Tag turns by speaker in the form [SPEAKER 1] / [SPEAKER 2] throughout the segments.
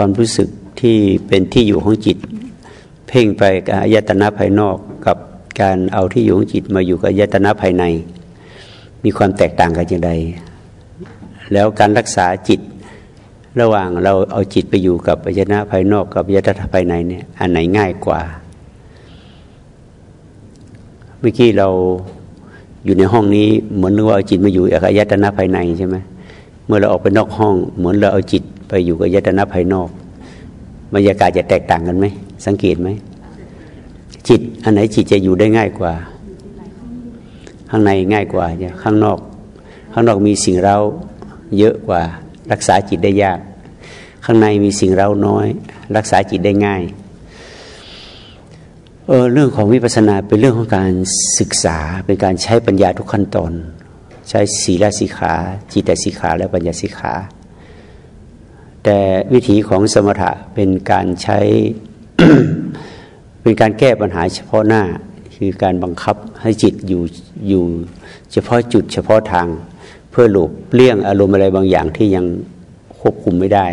[SPEAKER 1] ความรู้สึกที่เป็นที่อยู่ของจิต เพ่งไปกับอายตนะภายนอกกับการเอาที่อยู่ของจิตมาอยู่กับอายตนะภายใน มีความแตกต่างกันอย่างไรแล้วการรักษาจิตระหว่างเราเอาจิตไปอยู่กับอายตนะภายนอกกับอายตนะภายในเนี่ยอันไหนง่ายกว่า เมื่อกี้เราอยู่ในห้องนี้เหมือนว่าเอาจิตมาอยู่กับอายตนะภายในใช่ไหม เมื่อเราออกไปนอกห้อง เหมือนเราเอาจิตไปอยู่กับอายตนะภายนอกบรรยากาศจะแตกต่างกันไหมสังเกตไหมจิตอันไหนจิตจะอยู่ได้ง่ายกว่า ข้างในง่ายกว่าเนี่ยข้างนอก ข้างนอกมีสิ่งเราเยอะกว่า รักษาจิตได้ยาก ข้างในมีสิ่งเราน้อย รักษาจิตได้ง่ายเออเรื่องของวิปัสสนาเป็นเรื่องของการศึกษาเป็นการใช้ปัญญาทุกขั้นตอน ใช้ศีลสิขา จิตสิขาและปัญญาสิขา แต่วิธีของสมถะเป็นการใช้เป็นการแก้ปัญหาเฉพาะหน้า คือการบังคับให้จิตอยู่อยู่เฉพาะจุดเฉพาะทาง เพื่อหลบเลี่ยงอารมณ์อะไรบางอย่างที่ยังควบคุมไม่ได้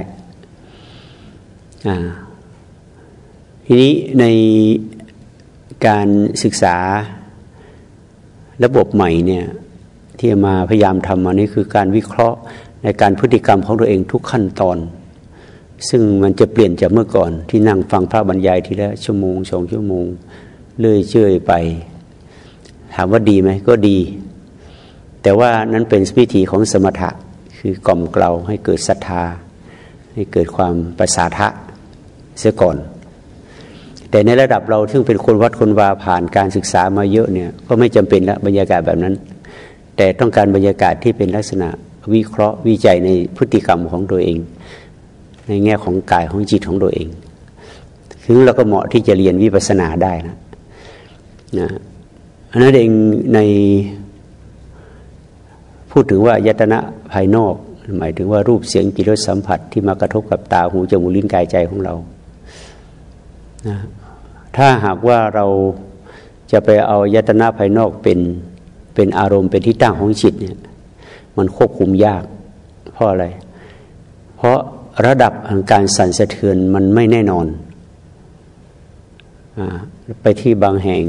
[SPEAKER 1] ทีนี้ในการศึกษาระบบใหม่เนี่ย ที่มาพยายามทำมานี่คือการวิเคราะห์ในการพฤติกรรมของตัวเองทุกขั้นตอน ซึ่งมันจะเปลี่ยนจากเมื่อก่อน ที่นั่งฟังพระบรรยายทีละชั่วโมงสองชั่วโมงเลื่อยเชื่อยไป ถามว่าดีไหมก็ดี แต่ว่านั้นเป็นวิธีของสมถะคือกล่อมเกลาให้เกิดศรัทธา ให้เกิดความประสาทะเสียก่อน แต่ในระดับเราซึ่งเป็นคนวัดคนวาผ่านการศึกษามาเยอะเนี่ยก็ไม่จำเป็นละบรรยากาศแบบนั้น แต่ต้องการบรรยากาศที่เป็นลักษณะวิเคราะห์วิจัยในพฤติกรรมของตัวเอง ในแง่ของกายของจิตของตัวเอง คือเราก็เหมาะที่จะเรียนวิปัสสนาได้นะนะอันนั้นเองในพูดถึงว่ายตนะภายนอก หมายถึงว่ารูปเสียงกิริยสัมผัสที่มากระทบกับตาหูจมูกลิ้นกายใจของเรานะถ้าหากว่าเราจะไปเอายตนาภายนอกเป็น เป็นอารมณ์เป็นที่ตั้งของจิตเนี่ยมันควบคุมยาก เพราะอะไร เพราะระดับของการสั่นสะเทือนมันไม่แน่นอนอไปที่บางแห่ง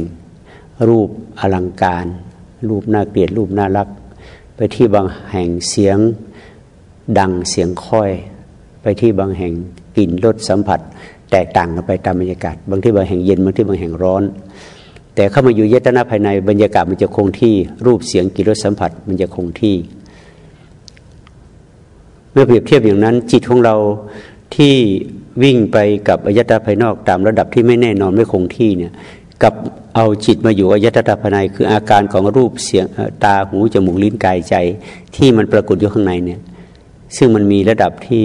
[SPEAKER 1] รูปอลังการ รูปน่าเกลียดรูปน่ารัก ไปที่บางแห่งเสียงดังเสียงค่อย ไปที่บางแห่งกลิ่นรสสัมผัส แตกต่างกันไปตามบรรยากาศ บางที่บางแห่งเย็นบางที่บางแห่งร้อน แต่เข้ามาอยู่เยตนาภายในบรรยากาศมันจะคงที่รูปเสียงกลิ่นรสสัมผัส มันจะคงที่ เมื่อเปรียบเทียบอย่างนั้น จิตของเราที่วิ่งไปกับอายตนะภายนอกตามระดับที่ไม่แน่นอนไม่คงที่เนี่ยกับเอาจิตมาอยู่อายตนะภายในคืออาการของรูปเสียงตาหูจมูกลิ้นกายใจ ที่มันปรากฏอยู่ข้างในเนี่ยซึ่งมันมีระดับที่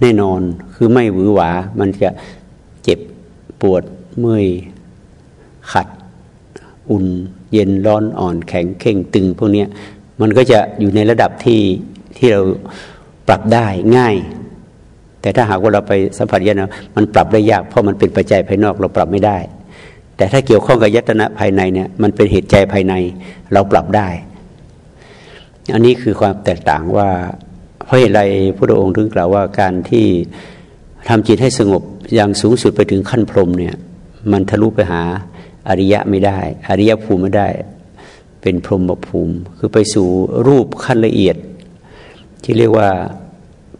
[SPEAKER 1] แน่นอนคือไม่หวือหวา มันจะ ปวดเมื่อยขัด อุ่น เย็นร้อนอ่อนแข็งเข่งตึง พวกนี้มันก็จะอยู่ในระดับที่ที่เราปรับได้ง่าย แต่ถ้าหากว่าเราไปสัมผัสยานะมันปรับได้ยากเพราะมันเป็นปัจจัยภายนอกเราปรับไม่ได้ แต่ถ้าเกี่ยวข้องกับยตนะภายในเนี่ยมันเป็นเหตุใจภายในเราปรับได้ อันนี้คือความแตกต่างว่า เพราะเหตุไรพระองค์ถึงกล่าวว่าการที่ ทำจิตให้สงบอย่างสูงสุดไปถึงขั้นพรหมเนี่ยมันทะลุไปหาอริยะไม่ได้ อริยภูมิไม่ได้ เป็นพรหมภูมิ คือไปสู่รูปขั้นละเอียด ที่เรียกว่า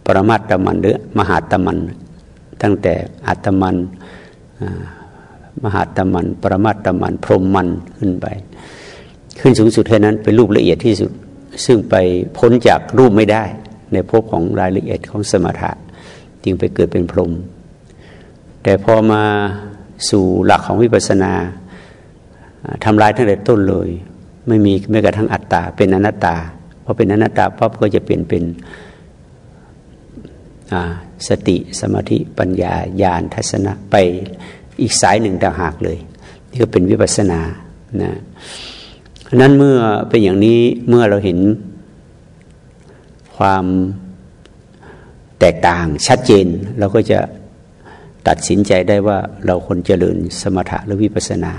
[SPEAKER 1] ปรมาตตมันหรือมหาตมัน ตั้งแต่อัตมันมหาตมัน ปรมาตตมัน พรหมมันขึ้นไป ขึ้นสูงสุดแค่นั้นเป็นรูปละเอียดที่สุด ซึ่งไปพ้นจากรูปไม่ได้ ในภพของรายละเอียดของสมถะ จึงไปเกิดเป็นพรหมแต่พอมาสู่หลักของวิปัสสนาทำลายตั้งแต่ต้นเลย ไม่มีแม้กระทั่งอัตตา เป็นอนัตตาพอเป็นอนัตตาปั๊บก็จะเปลี่ยนเป็นสติสมาธิปัญญาญาณทัศนะไปอีกสายหนึ่งต่างหากเลยนี่ก็เป็นวิปัสสนานะนั้นเมื่อเป็นอย่างนี้เมื่อเราเห็นความ แตกต่างชัดเจน เราก็จะตัดสินใจได้ว่าเราควรเจริญสมถะหรือวิปัสนา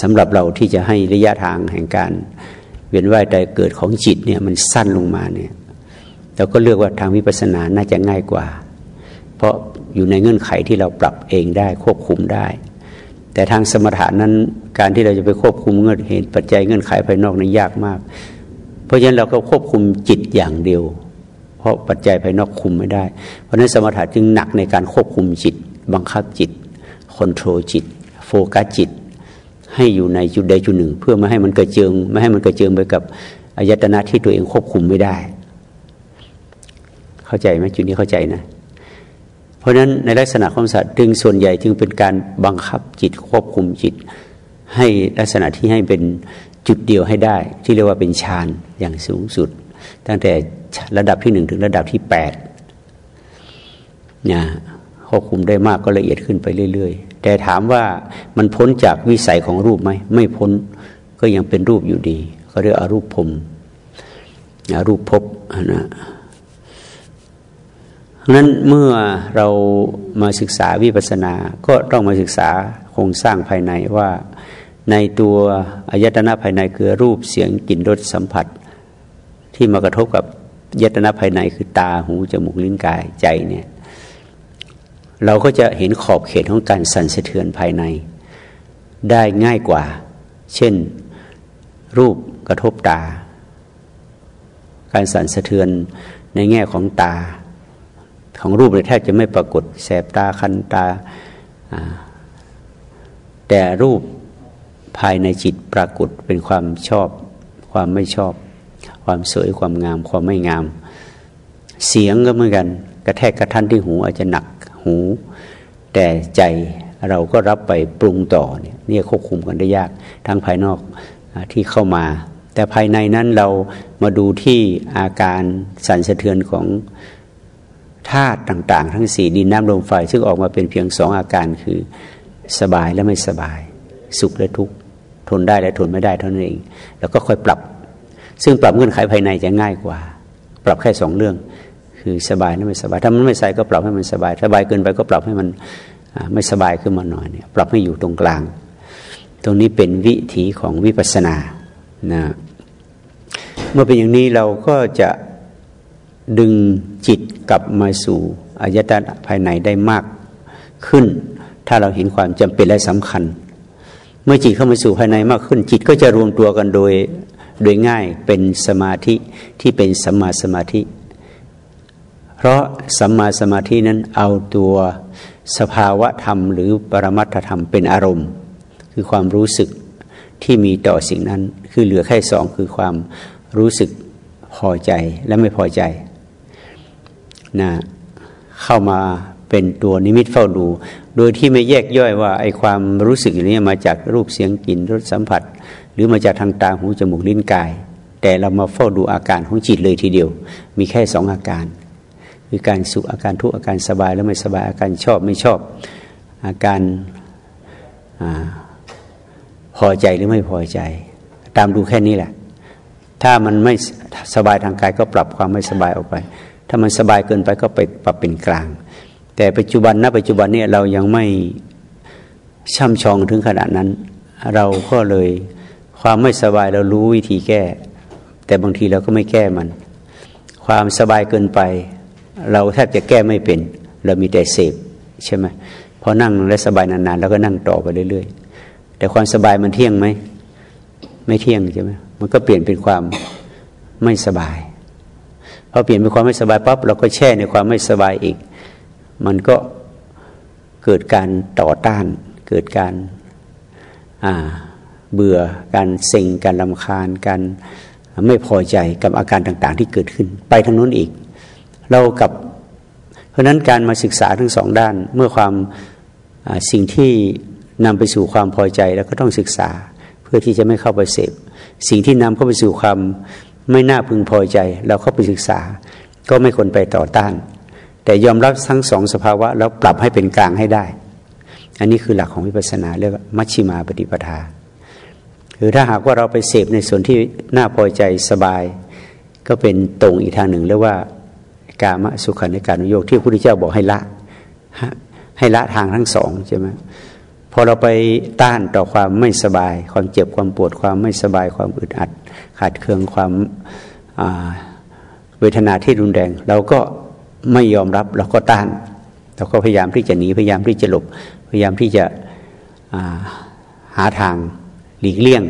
[SPEAKER 1] สำหรับเราที่จะให้ระยะทางแห่งการ เวียนว่ายใจเกิดของจิตเนี่ยมันสั้นลงมาเนี่ยเราก็เลือกว่าทางวิปัสสนาน่าจะง่ายกว่า เพราะอยู่ในเงื่อนไขที่เราปรับเองได้ควบคุมได้ แต่ทางสมถะนั้นการที่เราจะไปควบคุมเงื่อนเหตุปัจจัยเงื่อนไขภายนอกนั้นยากมาก เพราะฉะนั้นเราก็ควบคุมจิตอย่างเดียว เพราะปัจจัยภายนอกคุมไม่ได้ เพราะฉะนั้นสมถะจึงหนักในการควบคุมจิต บังคับจิต control จิต โฟกัสจิต ให้อยู่ในจุดใดจุดหนึ่ง เพื่อไม่ให้มันกระเจิง ไม่ให้มันกระเจิงไปกับอายตนะที่ตัวเองควบคุมไม่ได้ เข้าใจไหมจุดนี้เข้าใจนะ เพราะฉะนั้นในลักษณะของสัตว์ดึงส่วนใหญ่จึงเป็นการบังคับจิตควบคุมจิต ให้ลักษณะที่ให้เป็นจุดเดียวให้ได้ ที่เรียกว่าเป็นฌานอย่างสูงสุด ตั้งแต่ระดับที่หนึ่งถึงระดับที่แปดนะควบคุมได้มากก็ละเอียดขึ้นไปเรื่อย ๆ แต่ถามว่ามันพ้นจากวิสัยของรูปไหมไม่พ้นก็ยังเป็นรูปอยู่ดีเขาเรียกอรูปพรมอรูปภพนะนั้นเมื่อเรามาศึกษาวิปัสสนา ก็ต้องมาศึกษาโครงสร้างภายในว่าในตัวอายตนะภายในคือรูปเสียงกลิ่นรสสัมผัส ที่มากระทบกับยตนะภายในคือตาหูจมูกลิ้นกายใจเนี่ยเราก็จะเห็นขอบเขตของการสั่นสะเทือนภายใน ได้ง่ายกว่า เช่น รูปกระทบตา การสั่นสะเทือนในแง่ของตา ของรูปเลยแทบจะไม่ปรากฏแสบตาคันตา แต่รูปภายในจิตปรากฏเป็นความชอบ ความไม่ชอบ ความสวยความงาม ความไม่งาม เสียงก็เหมือนกัน กระแทกกระทันที่หูอาจจะหนักหู แต่ใจเราก็รับไปปรุงต่อเนี่ยนี่ควบคุมกันได้ยากทั้งภายนอกที่เข้ามา แต่ภายในนั้นเรามาดูที่อาการสั่นสะเทือนของธาตุต่างๆ ทั้งสี่ดินน้ำลมไฟ ซึ่งออกมาเป็นเพียงสองอาการคือสบายและไม่สบาย สุขและทุกข์ทนได้และทนไม่ได้เท่านั้นเอง แล้วก็ค่อยปรับ ซึ่งปรับเงื่อนไขภายในจะง่ายกว่า ปรับแค่สองเรื่อง คือสบายและไม่สบาย ถ้ามันไม่ใส่ก็ปรับให้มันสบาย สบายเกินไปก็ปรับให้มันไม่สบายขึ้นมาหน่อยเนี่ยปรับให้อยู่ตรงกลาง ตรงนี้เป็นวิถีของวิปัสสนานะเมื่อเป็นอย่างนี้เราก็จะดึงจิตกลับมาสู่อายตนะภายในได้มากขึ้น ถ้าเราเห็นความจำเป็นและสำคัญ เมื่อจิตเข้ามาสู่ภายในมากขึ้น จิตก็จะรวมตัวกันโดย โดยง่ายเป็นสมาธิที่เป็นสัมมาสมาธิ เพราะสัมมาสมาธินั้นเอาตัวสภาวะธรรม หรือปรมัตถธรรมเป็นอารมณ์ คือความรู้สึกที่มีต่อสิ่งนั้น คือเหลือแค่สองคือความรู้สึกพอใจและไม่พอใจนะเข้ามา เป็นตัวนิมิตเฝ้าดู โดยที่ไม่แยกย่อยว่าไอความรู้สึกอย่างนี้มาจากรูปเสียงกลิ่นรสสัมผัส หรือมาจากทางตาหูจมูกลิ้นกาย แต่เรามาเฝ้าดูอาการของจิตเลยทีเดียว มีแค่สองอาการ คือการสุขอาการทุกข์อาการสบายแล้วไม่สบายอาการชอบไม่ชอบ อาการอพอใจหรือไม่พอใจ ตามดูแค่นี้แหละ ถ้ามันไม่สบายทางกายก็ปรับความไม่สบายออกไป ถ้ามันสบายเกินไปก็ไปปรับเป็นกลาง แต่ปัจจุบันณปัจจุบันเนี้เรายังไม่ช่ำชองถึงขนาดนั้น เราก็เลยความไม่สบายเรารู้วิธีแก้ แต่บางทีเราก็ไม่แก้มัน ความสบายเกินไป เราแทบจะแก้ไม่เป็น เรามีแต่เสพใช่ไหมพอนั่งและสบายนานๆเราก็นั่งต่อไปเรื่อยๆ แต่ความสบายมันเที่ยงไหมไม่เที่ยงใช่ไหมมันก็เปลี่ยนเป็นความไม่สบายพอเปลี่ยนเป็นความไม่สบายปั๊บเราก็แช่ในความไม่สบายอีก มันก็เกิดการต่อต้าน เกิดการเบื่อการเซ็งการลำคาญ การไม่พอใจกับอาการต่างๆ ที่เกิดขึ้น ไปทางนู้นอีก เรากับ เพราะนั้นการมาศึกษาทั้งสองด้าน เมื่อความสิ่งที่นำไปสู่ความพอใจแล้วก็ต้องศึกษา เพื่อที่จะไม่เข้าไปเสพสิ่งที่นำเข้าไปสู่ความไม่น่าพึงพอใจ เราเข้าไปศึกษา ก็ไม่ควรไปต่อต้าน แต่ยอมรับทั้งสองสภาวะ แล้วปรับให้เป็นกลางให้ได้ อันนี้คือหลักของวิปัสสนาเรียกว่ามัชชิมาปฏิปทาคือถ้าหากว่าเราไปเสพในส่วนที่น่าพอใจสบาย ก็เป็นตรงอีกทางหนึ่งเรียกว่ากามสุขันในการุโยกที่พระพุทธเจ้าบอกให้ละให้ละทางทั้งสองใช่ไหมพอเราไปต้านต่อความไม่สบาย ความเจ็บความปวดความไม่สบายความอึดอัด ขาดเคืองความเวทนาที่รุนแรงเราก็ ไม่ยอมรับเราก็ต้าน เราก็พยายามที่จะหนีพยายามที่จะหลบ พยายามที่จะหาทางหลีกเลี่ยง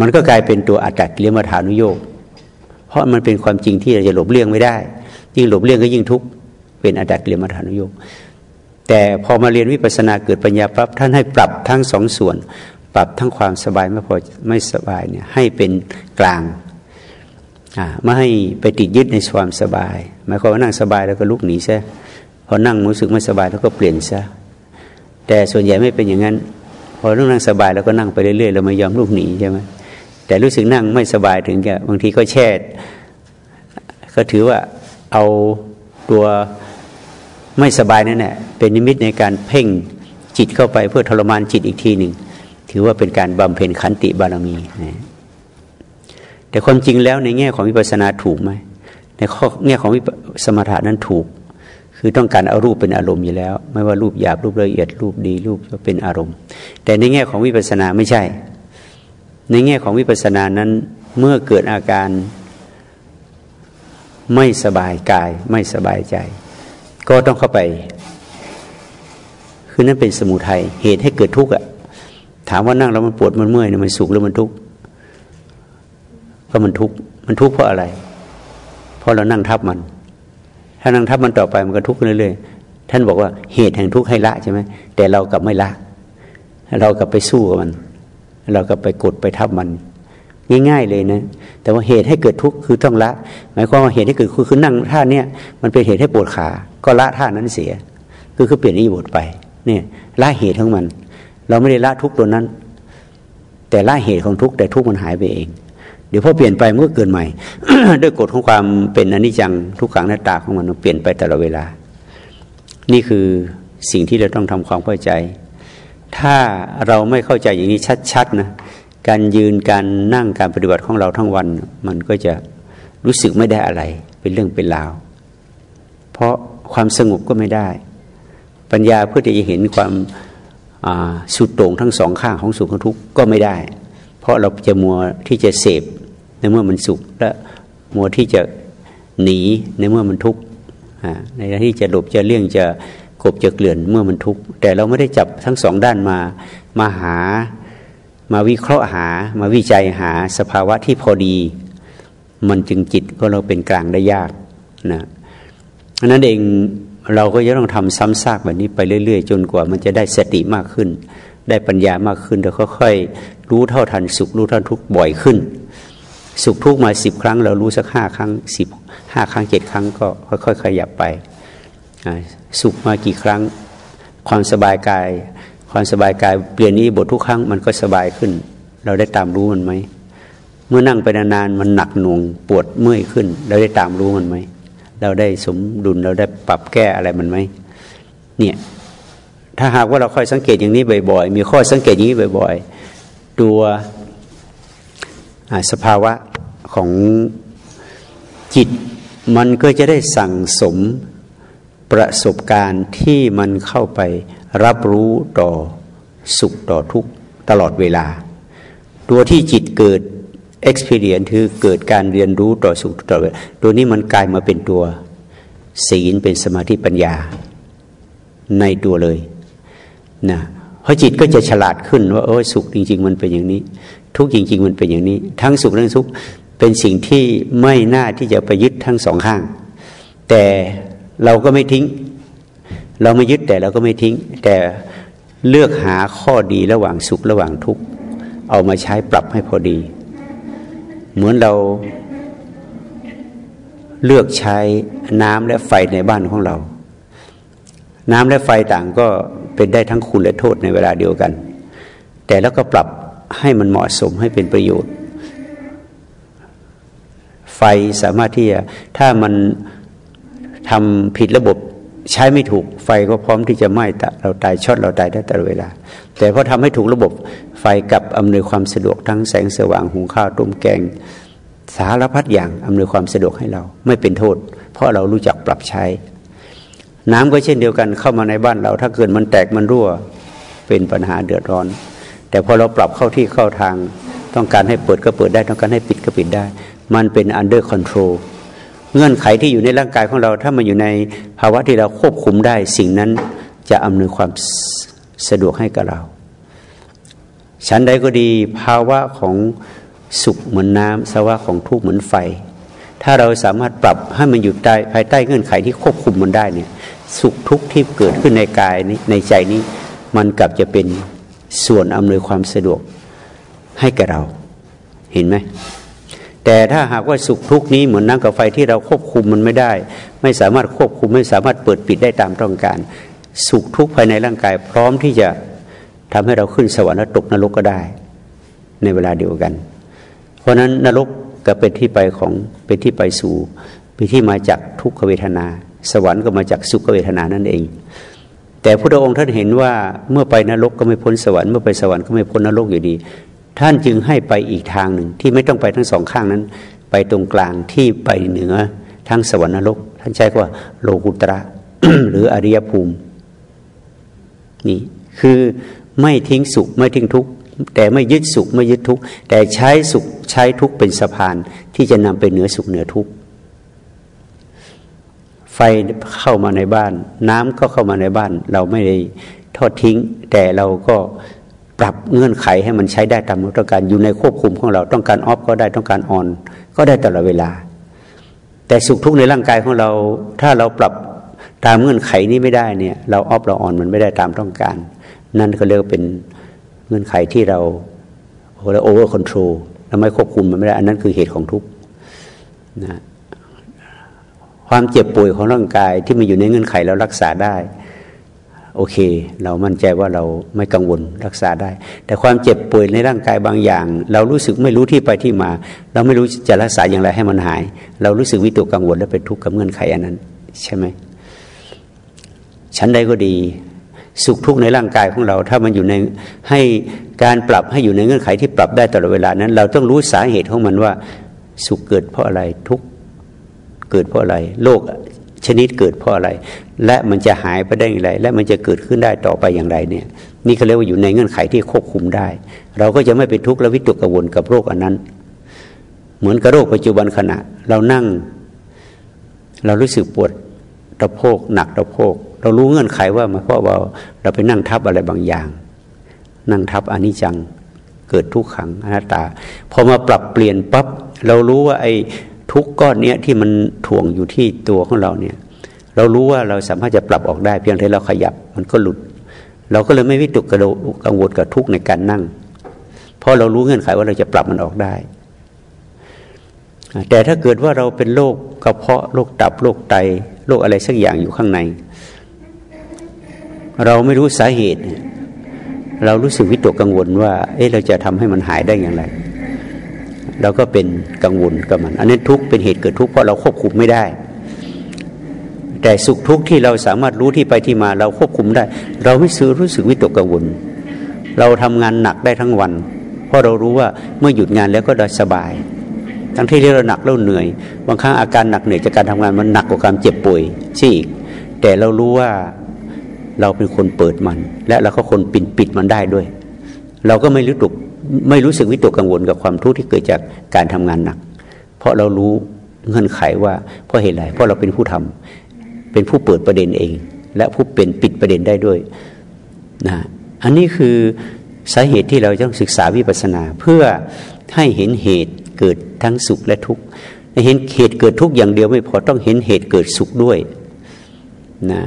[SPEAKER 1] มันก็กลายเป็นตัวอัตตกิลมัฐานุโยกเพราะมันเป็นความจริงที่เราจะหลบเลี่ยงไม่ได้ ยิ่งหลบเลี่ยงก็ยิ่งทุกข์เป็นอัตตกิลมัฐานุโยกแต่พอมาเรียนวิปัสสนาเกิดปัญญาปั๊บท่านให้ปรับทั้งสองส่วน ปรับทั้งความสบายไม่พอไม่สบายเนี่ยให้เป็นกลาง ไม่ให้ไปติดยึดในความสบาย หมายความว่านั่งสบายแล้วก็ลุกหนีซะพอนั่งรู้สึกไม่สบายแล้วก็เปลี่ยนซะแต่ส่วนใหญ่ไม่เป็นอย่างนั้น พอนั่งสบายแล้วก็นั่งไปเรื่อยๆเราไม่ยอมลุกหนีใช่ไหมแต่รู้สึกนั่งไม่สบายถึงแกบางทีก็แช่ก็ถือว่าเอาตัวไม่สบายนั่นแหละเป็นนิมิตในการเพ่งจิตเข้าไปเพื่อทรมานจิตอีกทีหนึ่งถือว่าเป็นการบำเพ็ญขันติบารมีนะ แต่ความจริงแล้วในแง่ของวิปัสสนาถูกไหมในข้อแง่ของวิสมถะนั้นถูก คือต้องการเอารูปเป็นอารมณ์อยู่แล้ว ไม่ว่ารูปหยาบรูปละเอียดรูปดีรูปจะเป็นอารมณ์ แต่ในแง่ของวิปัสสนาไม่ใช่ ในแง่ของวิปัสสนานั้นเมื่อเกิดอาการไม่สบายกายไม่สบายใจ ก็ต้องเข้าไป คือนั่นเป็นสมุทัยเหตุให้เกิดทุกข์อะถามว่านั่งแล้วมันปวดมันเมื่อยเนี่ยมันสุขหรือมันทุกข์ ก็มันทุกข์มันทุกข์เพราะอะไร เพราะเรานั่งทับมัน ถ้านั่งทับมันต่อไปมันก็ทุกข์เรื่อยๆท่านบอกว่าเหตุแห่งทุกข์ให้ละใช่ไหมแต่เรากลับไม่ละ เรากลับไปสู้กับมัน เรากลับไปกดไปทับมัน ง่ายๆเลยนะ แต่ว่าเหตุให้เกิดทุกข์คือต้องละ หมายความว่าเหตุให้เกิดคือคือนั่งท่าเนี้ยมันเป็นเหตุให้ปวดขา ก็ละท่านั้นเสีย คือคือเปลี่ยนอิบทไป เนี่ยละเหตุของมัน เราไม่ได้ละทุกตัวนั้น แต่ละเหตุของทุกแต่ทุกมันหายไปเอง ดี๋ยวพอเปลี่ยนไปเมื่อเกินใหม่ ด้วยกฎของความเป็นอนิจจังทุกขังหน้าตาของมันเปลี่ยนไปตลอดเวลา นี่คือสิ่งที่เราต้องทำความเข้าใจ ถ้าเราไม่เข้าใจอย่างนี้ชัดๆนะการยืนการนั่งการปฏิบัติของเราทั้งวัน มันก็จะรู้สึกไม่ได้อะไร เป็นเรื่องเป็นราว เพราะความสงบก็ไม่ได้ ปัญญาเพื่อที่จะเห็นความสุดโต่งทั้งสองข้างของสุขของทุกข์ก็ไม่ได้ เพราะเราจะมัวที่จะเสพ ในเมื่อมันสุขและมัวที่จะหนีในเมื่อมันทุกข์ในที่จะหลบจะเลี่ยงจะกบจะเกลื่อนเมื่อมันทุกข์แต่เราไม่ได้จับทั้งสองด้านมามาหามาวิเคราะห์หา มาวิจัยหาสภาวะที่พอดี มันจึงจิตก็เราเป็นกลางได้ยากนะนั้นเองเราก็จะต้องทำซ้ำซากแบบนี้ไปเรื่อย ๆ จนกว่ามันจะได้สติมากขึ้น ได้ปัญญามากขึ้นแล้วค่อยๆรู้เท่าทันสุขรู้เท่าทุกข์บ่อยขึ้น สุขทุกข์มาสิบครั้ง เรารู้สักห้าครั้งสิบห้าครั้งเจ็ดครั้งก็ค่อยๆขยับไป สุขมากี่ครั้ง ความสบายกาย ความสบายกายเปลี่ยนนี้บททุกครั้งมันก็สบายขึ้น เราได้ตามรู้มันไหมเมื่อนั่งไปนานๆมันหนักหน่วงปวดเมื่อยขึ้น เราได้ตามรู้มันไหมเราได้สมดุลเราได้ปรับแก้อะไรมันไหมเนี่ยถ้าหากว่าเราค่อยสังเกตอย่างนี้บ่อยๆ มีข้อสังเกตอย่างนี้บ่อย ๆ ตัว สภาวะของจิต มันก็จะได้สั่งสมประสบการณ์ที่มันเข้าไปรับรู้ต่อสุขต่อทุกข์ตลอดเวลา ตัวที่จิตเกิด experience คือเกิดการเรียนรู้ต่อสุขต่อเวลาตัวนี้มันกลายมาเป็นตัวศีลเป็นสมาธิปัญญาในตัวเลยนะเพราะจิตก็จะฉลาดขึ้นว่าโอ้สุขจริง ๆ มันเป็นอย่างนี้ ทุกจริง ๆ มันเป็นอย่างนี้ ทั้งสุขทั้งทุกข์เป็นสิ่งที่ไม่น่าที่จะไปยึดทั้งสองข้าง แต่เราก็ไม่ทิ้ง เราไม่ยึดแต่เราก็ไม่ทิ้ง แต่เลือกหาข้อดีระหว่างสุขระหว่างทุกข์เอามาใช้ปรับให้พอดี เหมือนเราเลือกใช้น้ำและไฟในบ้านของเรา น้ำและไฟต่างก็เป็นได้ทั้งคุณและโทษในเวลาเดียวกัน แต่แล้วก็ปรับ ให้มันเหมาะสมให้เป็นประโยชน์ ไฟสามารถที่จะถ้ามันทำผิดระบบใช้ไม่ถูกไฟก็พร้อมที่จะไหม้เราตายช็อตเราตายได้ตลอดเวลา แต่พอทำให้ถูกระบบไฟกับอำนวยความสะดวกทั้งแสงสว่างหุงข้าวต้มแกง สารพัดอย่างอำนวยความสะดวกให้เราไม่เป็นโทษ เพราะเรารู้จักปรับใช้ น้ำก็เช่นเดียวกันเข้ามาในบ้านเรา ถ้าเกิดมันแตกมันรั่ว เป็นปัญหาเดือดร้อน แต่พอเราปรับเข้าที่เข้าทาง ต้องการให้เปิดก็เปิดได้ ต้องการให้ปิดก็ปิดได้ มันเป็น under control เงื่อนไขที่อยู่ในร่างกายของเรา ถ้ามันอยู่ในภาวะที่เราควบคุมได้ สิ่งนั้นจะอำนวยความสะดวกให้กับเราฉันใดก็ดีภาวะของสุขเหมือนน้ำสภาวะของทุกข์เหมือนไฟ ถ้าเราสามารถปรับให้มันอยู่ใต้ภายใต้เงื่อนไขที่ควบคุมมันได้เนี่ย สุขทุกข์ที่เกิดขึ้นในกายนี้ในใจนี้ มันกลับจะเป็น ส่วนอำนวยความสะดวกให้แก่เรา เห็นไหมแต่ถ้าหากว่าสุขทุกนี้เหมือนน้ำกับไฟที่เราควบคุมมันไม่ได้ ไม่สามารถควบคุมไม่สามารถเปิดปิดได้ตามต้องการ สุขทุกภายในร่างกาย พร้อมที่จะทำให้เราขึ้นสวรรค์และตกนรกก็ได้ ในเวลาเดียวกัน เพราะนั้นนรกก็เป็นที่ไปของเป็นที่ไปสู่เป็นที่มาจากทุกขเวทนา สวรรค์ก็มาจากสุขเวทนานั่นเอง แต่พระองค์ท่านเห็นว่าเมื่อไปนรกก็ไม่พ้นสวรรค์เมื่อไปสวรรค์ก็ไม่พ้นนรกอยู่ดี ท่านจึงให้ไปอีกทางหนึ่งที่ไม่ต้องไปทั้งสองข้างนั้น ไปตรงกลางที่ไปเหนือทั้งสวรรค์นรก ท่านใช้ว่าโลกุตระหรืออริยภูมินี่คือไม่ทิ้งสุขไม่ทิ้งทุกข์แต่ไม่ยึดสุขไม่ยึดทุกข์แต่ใช้สุขใช้ทุกข์เป็นสะพานที่จะนำไปเหนือสุขเหนือทุกข์ ไฟเข้ามาในบ้าน น้ำก็เข้ามาในบ้าน เราไม่ได้ทอดทิ้ง แต่เราก็ปรับเงื่อนไขให้มันใช้ได้ตามต้องการอยู่ในควบคุมของเราต้องการออฟก็ได้ต้องการออน ก็ได้ตลอดเวลา แต่สุขทุกข์ในร่างกายของเรา ถ้าเราปรับตามเงื่อนไขนี้ไม่ได้เนี่ย เรา off เรา on มันไม่ได้ตามต้องการ นั่นก็เรียกเป็นเงื่อนไขที่เราเรา over control เราไม่ควบคุมมันไม่ได้ อันนั้นคือเหตุของทุกข์นะ ความเจ็บป่วยของร่างกายที่มันอยู่ในเงื่อนไขเรารักษาได้ โอเค เรามั่นใจว่าเราไม่กังวลรักษาได้ แต่ความเจ็บป่วยในร่างกายบางอย่าง เรารู้สึกไม่รู้ที่ไปที่มา เราไม่รู้จะรักษาอย่างไรให้มันหาย เรารู้สึกวิตกกังวลและเป็นทุกข์กับเงื่อนไขอันนั้น ใช่ไหมชั้นใดก็ดี สุขทุกข์ในร่างกายของเรา ถ้ามันอยู่ในให้การปรับให้อยู่ในเงื่อนไขที่ปรับได้ตลอดเวลานั้น เราต้องรู้สาเหตุของมันว่า สุขเกิดเพราะอะไรทุกข์ เกิดเพราะอะไร โรคชนิดเกิดเพราะอะไร และมันจะหายไปได้อย่างไร และมันจะเกิดขึ้นได้ต่อไปอย่างไรเนี่ยนี่เขาเรียกว่าอยู่ในเงื่อนไขที่ควบคุมได้ เราก็จะไม่ไปทุกข์และวิตกกังวลกับโรคอันนั้น เหมือนกับโรคปัจจุบันขณะ เรานั่ง เรารู้สึกปวดตะโพกหนักตะโพกเรารู้เงื่อนไขว่ามาเพราะว่าเราไปนั่งทับอะไรบางอย่าง นั่งทับอนิจจังเกิดทุกขังอนัตตา พอมาปรับเปลี่ยนปั๊บเรารู้ว่าไอ้ ทุกก้อนเนี้ยที่มันถ่วงอยู่ที่ตัวของเราเนี่ย เรารู้ว่าเราสามารถจะปรับออกได้ เพียงแต่เราขยับมันก็หลุด เราก็เลยไม่วิตกกระโดกังวลกับทุกในการนั่ง เพราะเรารู้เงื่อนไขว่าเราจะปรับมันออกได้ แต่ถ้าเกิดว่าเราเป็นโรคกระเพาะโรคตับโรคไตโรคอะไรสักอย่างอยู่ข้างใน เราไม่รู้สาเหตุ เรารู้สึกวิตกกังวลว่า เอ๊ะเราจะทำให้มันหายได้อย่างไร เราก็เป็นกังวลกับมัน อันนี้ทุกเป็นเหตุเกิดทุกเพราะเราควบคุมไม่ได้ แต่สุขทุกข์ที่เราสามารถรู้ที่ไปที่มาเราควบคุมได้ เราไม่ซื้อรู้สึกวิตกกังวล เราทำงานหนักได้ทั้งวัน เพราะเรารู้ว่าเมื่อหยุดงานแล้วก็ได้สบาย ทั้งที่เราหนักเราเหนื่อย บางครั้งอาการหนักเหนื่อยจากการทำงานมันหนักกว่าการเจ็บป่วยซี่อีกแต่เรารู้ว่าเราเป็นคนเปิดมัน และเราก็คนปิดปิดมันได้ด้วย เราก็ไม่รู้ตก ไม่รู้สึกวิตกกังวลกับความทุกข์ที่เกิดจากการทำงานหนัก เพราะเรารู้เงื่อนไขว่าเพราะเหตุไรเพราะเราเป็นผู้ทำเป็นผู้เปิดประเด็นเอง และผู้เป็นปิดประเด็นได้ด้วยนะอันนี้คือสาเหตุที่เราต้องศึกษาวิปัสสนา เพื่อให้เห็นเหตุเกิดทั้งสุขและทุกข์เห็นเหตุเกิดทุกข์อย่างเดียวไม่พอต้องเห็นเหตุเกิดสุขด้วยนะ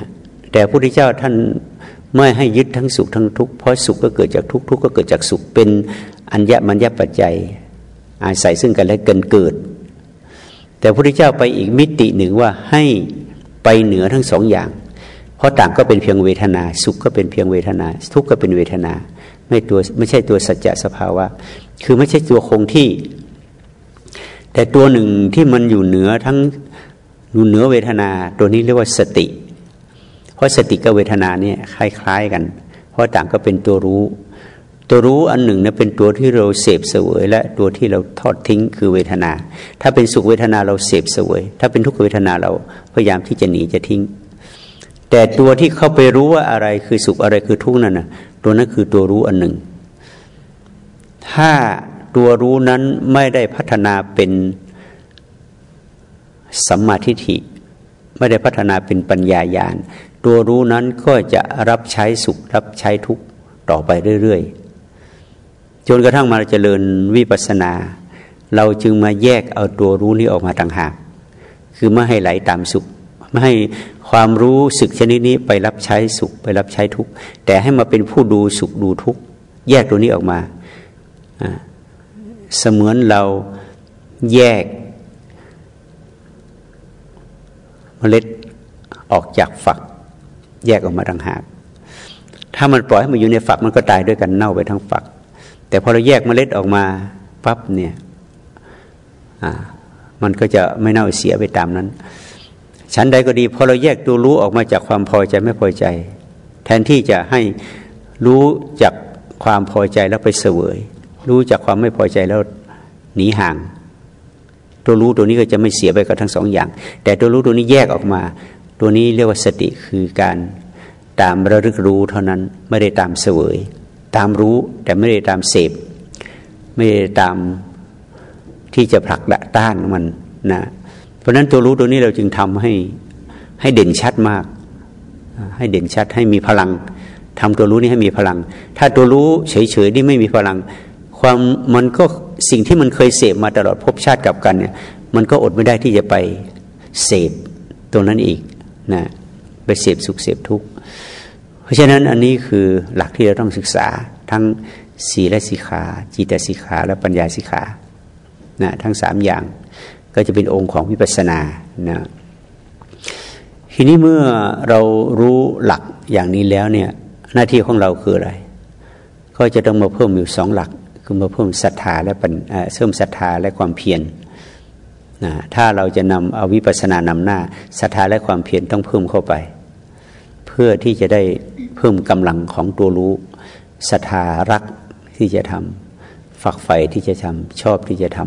[SPEAKER 1] แต่พระพุทธเจ้าท่าน ไม่ให้ยึดทั้งสุขทั้งทุกข์เพราะสุขก็เกิดจากทุกข์ทุกข์ก็เกิดจากสุขเป็นอัญญมัญญปัจจัย อาศัยซึ่งกันและกันเกิด แต่พระพุทธเจ้าไปอีกมิติหนึ่งว่าให้ไปเหนือทั้งสองอย่าง เพราะต่างก็เป็นเพียงเวทนา สุขก็เป็นเพียงเวทนา ทุกข์ก็เป็นเวทนา ไม่ตัวไม่ใช่ตัวสัจจะสภาวะ คือไม่ใช่ตัวคงที่ แต่ตัวหนึ่งที่มันอยู่เหนือทั้งอยู่เหนือเวทนา ตัวนี้เรียกว่าสติ เพราะสติกับเวทนาเนี่ยคล้าย ๆกัน เพราะต่างก็เป็นตัวรู้ ตัวรู้อันหนึ่งเนี่ยเป็นตัวที่เราเสพเสวย และตัวที่เราทอดทิ้งคือเวทนา ถ้าเป็นสุขเวทนาเราเสพเสวย ถ้าเป็นทุกขเวทนาเราพยายามที่จะหนีจะทิ้ง แต่ตัวที่เข้าไปรู้ว่าอะไรคือสุขอะไรคือทุกข์นั่นนะตัวนั้นคือตัวรู้อันหนึ่ง ถ้าตัวรู้นั้นไม่ได้พัฒนาเป็นสัมมาทิฏฐิไม่ได้พัฒนาเป็นปัญญาญาณ ตัวรู้นั้นก็จะรับใช้สุข รับใช้ทุกข์ต่อไปเรื่อยๆจนกระทั่งมาเจริญวิปัสสนา เราจึงมาแยกเอาตัวรู้นี้ออกมาต่างหาก คือไม่ให้ไหลตามสุข ไม่ให้ความรู้สึกชนิดนี้ไปรับใช้สุขไปรับใช้ทุกข์แต่ให้มาเป็นผู้ดูสุขดูทุกข์แยกตัวนี้ออกมาเสมือนเราแยกเมล็ดออกจากฝัก แยกออกมาต่างหาก ถ้ามันปล่อยให้มันอยู่ในฝักมันก็ตายด้วยกันเน่าไปทั้งฝัก แต่พอเราแยกเมล็ดออกมาปั๊บเนี่ยมันก็จะไม่เน่าเสียไปตามนั้น ชั้นใดก็ดีพอเราแยกตัวรู้ออกมาจากความพอใจไม่พอใจ แทนที่จะให้รู้จากความพอใจแล้วไปเสวย รู้จากความไม่พอใจแล้วหนีห่าง ตัวรู้ตัวนี้ก็จะไม่เสียไปกับทั้งสองอย่าง แต่ตัวรู้ตัวนี้แยกออกมา ตัวนี้เรียกว่าสติคือการตามระลึกรู้เท่านั้นไม่ได้ตามเสวย ตามรู้แต่ไม่ได้ตามเสพ ไม่ได้ตามที่จะผลักดะต้านมันนะเพราะนั้นตัวรู้ตัวนี้เราจึงทำให้ให้เด่นชัดมาก ให้เด่นชัดให้มีพลังทำตัวรู้นี้ให้มีพลัง ถ้าตัวรู้เฉยๆนี่ไม่มีพลัง ความมันก็สิ่งที่มันเคยเสพมาตลอดภพชาติกับกันเนี่ยมันก็อดไม่ได้ที่จะไปเสพตัวนั้นอีก นะไปเสพสุขเสพทุกข์เพราะฉะนั้นอันนี้คือหลักที่เราต้องศึกษาทั้งศีลสิกขา จิตสิกขาและปัญญาสิกขานะทั้งสามอย่างก็จะเป็นองค์ของวิปัสสนานะทีนี้เมื่อเรารู้หลักอย่างนี้แล้วเนี่ยหน้าที่ของเราคืออะไร ก็จะต้องมาเพิ่มอยู่สองหลัก คือมาเพิ่มศรัทธาและเพิ่มศรัทธาและความเพียร นะถ้าเราจะนำเอาวิปัสสนานำหน้าศรัทธาและความเพียรต้องเพิ่มเข้าไป เพื่อที่จะได้เพิ่มกำลังของตัวรู้ศรัทธารักที่จะทำฝักใฝ่ที่จะทำชอบที่จะท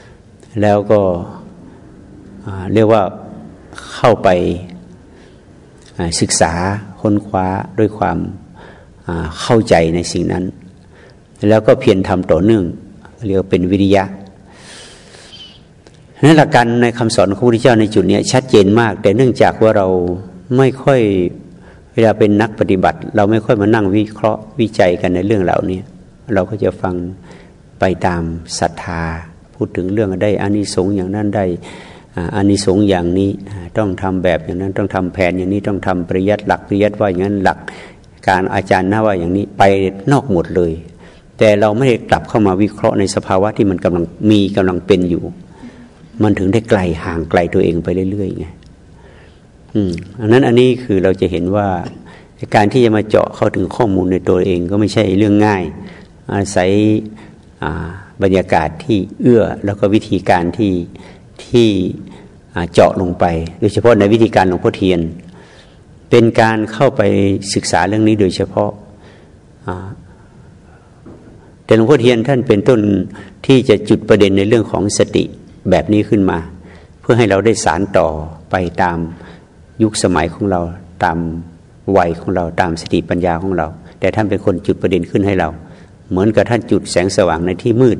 [SPEAKER 1] ำแล้วก็เรียกว่าเข้าไปศึกษาค้นคว้าด้วยความเข้าใจในสิ่งนั้น แล้วก็เพียรทำต่อเนื่องเรียกเป็นวิริยะ นั้นหลักการในคำสอนของพระพุทธเจ้าในจุดนี้ชัดเจนมาก แต่เนื่องจากว่าเราไม่ค่อยเวลาเป็นนักปฏิบัติ เราไม่ค่อยมานั่งวิเคราะห์วิจัยกันในเรื่องเหล่านี้เราก็จะฟังไปตามศรัทธา พูดถึงเรื่องได้อานิสงส์อย่างนั้นได้อานิสงส์อย่างนี้ต้องทำแบบอย่างนั้นต้องทำแผนอย่างนี้ต้องทำปริยัติหลักปริยัติว่าอย่างนั้นหลักการอาจารย์น่าว่าอย่างนี้ไปนอกหมดเลย แต่เราไม่ได้กลับเข้ามาวิเคราะห์ในสภาวะที่มันกำลังมีกำลังเป็นอยู่ มันถึงได้ไกลห่างไกลตัวเองไปเรื่อยๆไงอืมอันนั้นอันนี้คือเราจะเห็นว่าการที่จะมาเจาะเข้าถึงข้อมูลในตัวเองก็ไม่ใช่เรื่องง่าย อาศัยบรรยากาศที่เอื้อแล้วก็วิธีการที่ที่เจาะลงไป โดยเฉพาะในวิธีการหลวงพ่อเทียน เป็นการเข้าไปศึกษาเรื่องนี้โดยเฉพาะแต่หลวงพ่อเทียนท่านเป็นต้นที่จะจุดประเด็นในเรื่องของสติ แบบนี้ขึ้นมา เพื่อให้เราได้สารต่อไปตามยุคสมัยของเราตามวัยของเราตามสติปัญญาของเรา แต่ท่านเป็นคนจุดประเด็นขึ้นให้เรา เหมือนกับท่านจุดแสงสว่างในที่มืด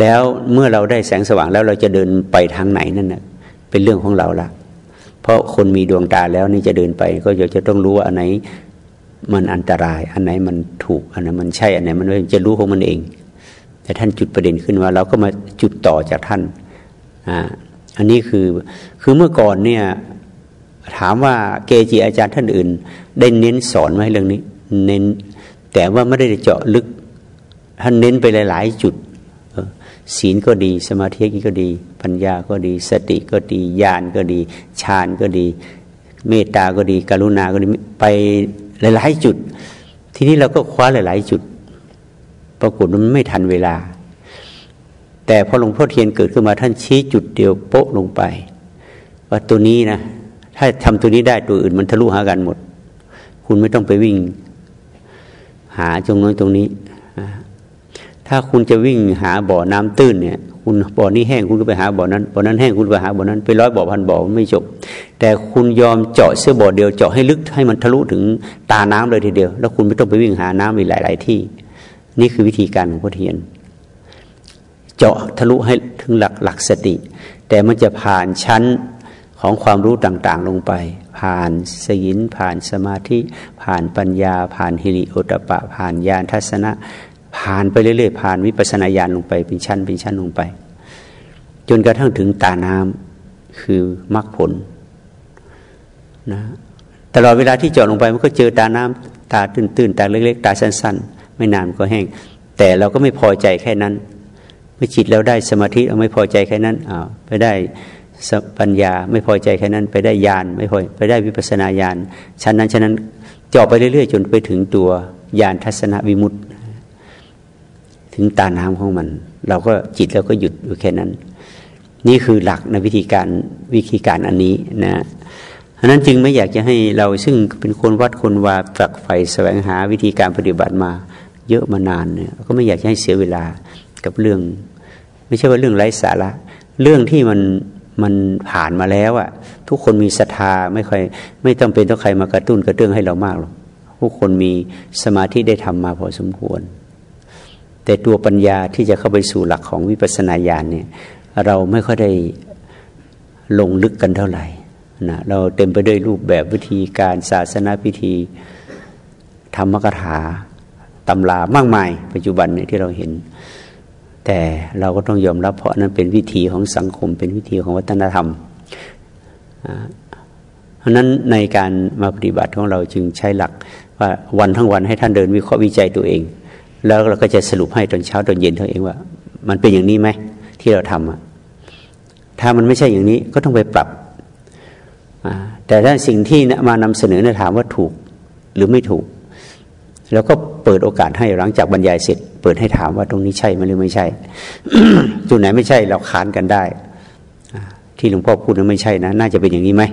[SPEAKER 1] แล้วเมื่อเราได้แสงสว่างแล้วเราจะเดินไปทางไหนนั่นนะเป็นเรื่องของเราละเพราะคนมีดวงตาแล้วนี่จะเดินไป ก็จะจะต้องรู้ว่าอันไหนมันอันตราย อันไหนมันถูก อันไหนมันใช่ อันไหนมันไม่จะรู้ของมันเอง แต่ท่านจุดประเด็นขึ้นมาเราก็มาจุดต่อจากท่านอ่าอันนี้คือคือเมื่อก่อนเนี่ยถามว่าเกจิอาจารย์ท่านอื่น ได้เน้นสอนไว้เรื่องนี้ เน้น แต่ว่าไม่ได้เจาะลึก ท่านเน้นไปหลาย ๆ จุดศีลก็ดี สมาธิก็ดี ปัญญาก็ดี สติก็ดีญาณก็ดีฌานก็ดี เมตตาก็ดี กรุณาก็ดีไปหลาย ๆ จุด ทีนี้เราก็คว้าหลาย ๆ จุด ปรากฏมันไม่ทันเวลา แต่พอหลวงพ่อเทียนเกิดขึ้นมาท่านชี้จุดเดียวโป๊ะลงไป ว่าตัวนี้นะถ้าทำตัวนี้ได้ตัวอื่นมันทะลุหากันหมด คุณไม่ต้องไปวิ่ง หาตรงนั้นตรงนี้ ถ้าคุณจะวิ่งหาบ่อน้ำตื้นเนี่ย คุณบ่อนี้แห้งคุณก็ไปหาบ่อนั้นบ่อนั้นแห้งคุณไปหาบ่อนั้น ไปร้อยบ่อพันบ่อไม่จบ แต่คุณยอมเจาะเสื้อบ่อเดียวเจาะให้ลึกให้มันทะลุถึงตาน้ำเลยทีเดียว แล้วคุณไม่ต้องไปวิ่งหาน้ำอีกหลาย ๆ ที่ นี่คือวิธีการของพุทธเทียน เจาะทะลุให้ถึงหลักหลักสติ แต่มันจะผ่านชั้นของความรู้ต่าง ๆ ลงไป ผ่านศีลผ่านสมาธิ ผ่านปัญญา ผ่านฮิริโอตปะ ผ่านญาณทัศนะ ผ่านไปเรื่อยๆผ่านวิปัสนาญาณลงไปเป็นชั้นเป็นชั้นลงไป จนกระทั่งถึงตาน้ำคือมรรคผลนะตลอดเวลาที่เจาะลงไปมันก็เจอตาน้ำตาตื้นๆตาเล็ก ๆ ตาสั้น ๆ ไม่นานก็แห้ง แต่เราก็ไม่พอใจแค่นั้น เมื่อจิตเราได้สมาธิเราไม่พอใจแค่นั้นอ้าวไปได้ปัญญาไม่พอใจแค่นั้น ไปได้ญาณไม่พอไปได้วิปัสนาญาณชั้นนั้นชั้นนั้นเจาะไปเรื่อยๆ จนไปถึงตัวญาณทัศนวิมุตถึงตาน้ำของมัน เราก็จิตเราก็หยุดอยู่แค่นั้น นี่คือหลักในวิธีการวิธีการอันนี้นะอันนั้นจึงไม่อยากจะให้เราซึ่งเป็นคนวัดคนวาฝักใฝ่แสวงหาวิธีการปฏิบัติมา เยอะมานานเนี่ยก็ไม่อยากให้เสียเวลากับเรื่อง ไม่ใช่ว่าเรื่องไร้สาระ เรื่องที่มันมันผ่านมาแล้วอะทุกคนมีศรัทธาไม่ค่อยไม่ต้องเป็นต้องใครมากระตุ้นกระเตื้องให้เรามากหรอกทุกคนมีสมาธิได้ทำมาพอสมควร แต่ตัวปัญญาที่จะเข้าไปสู่หลักของวิปัสสนาญาณเนี่ย เราไม่ค่อยได้ลงลึกกันเท่าไหร่นะเราเต็มไปด้วยรูปแบบวิธีการศาสนาพิธีธรรมกถา ตำรามากมาย ปัจจุบันเนี่ยที่เราเห็น แต่เราก็ต้องยอมรับเพราะนั้นเป็นวิธีของสังคม เป็นวิธีของวัฒนธรรมเพราะนั้นในการมาปฏิบัติของเราจึงใช้หลักว่าวันทั้งวันให้ท่านเดินวิเคราะห์วิจัยตัวเอง แล้วเราก็จะสรุปให้ตอนเช้าตอนเย็นตัวเองว่า มันเป็นอย่างนี้ไหมที่เราทำถ้ามันไม่ใช่อย่างนี้ก็ต้องไปปรับแต่ถ้าสิ่งที่มานำเสนอเนี่ยถามว่าถูกหรือไม่ถูก แล้วก็เปิดโอกาสให้หลังจากบรรยายเสร็จ เปิดให้ถามว่าตรงนี้ใช่ไหมหรือไม่ใช่จุดไหนไม่ใช่เราค้านกันได้ที่หลวงพ่อพูดนั้นไม่ใช่นะ น่าจะเป็นอย่างนี้ไหม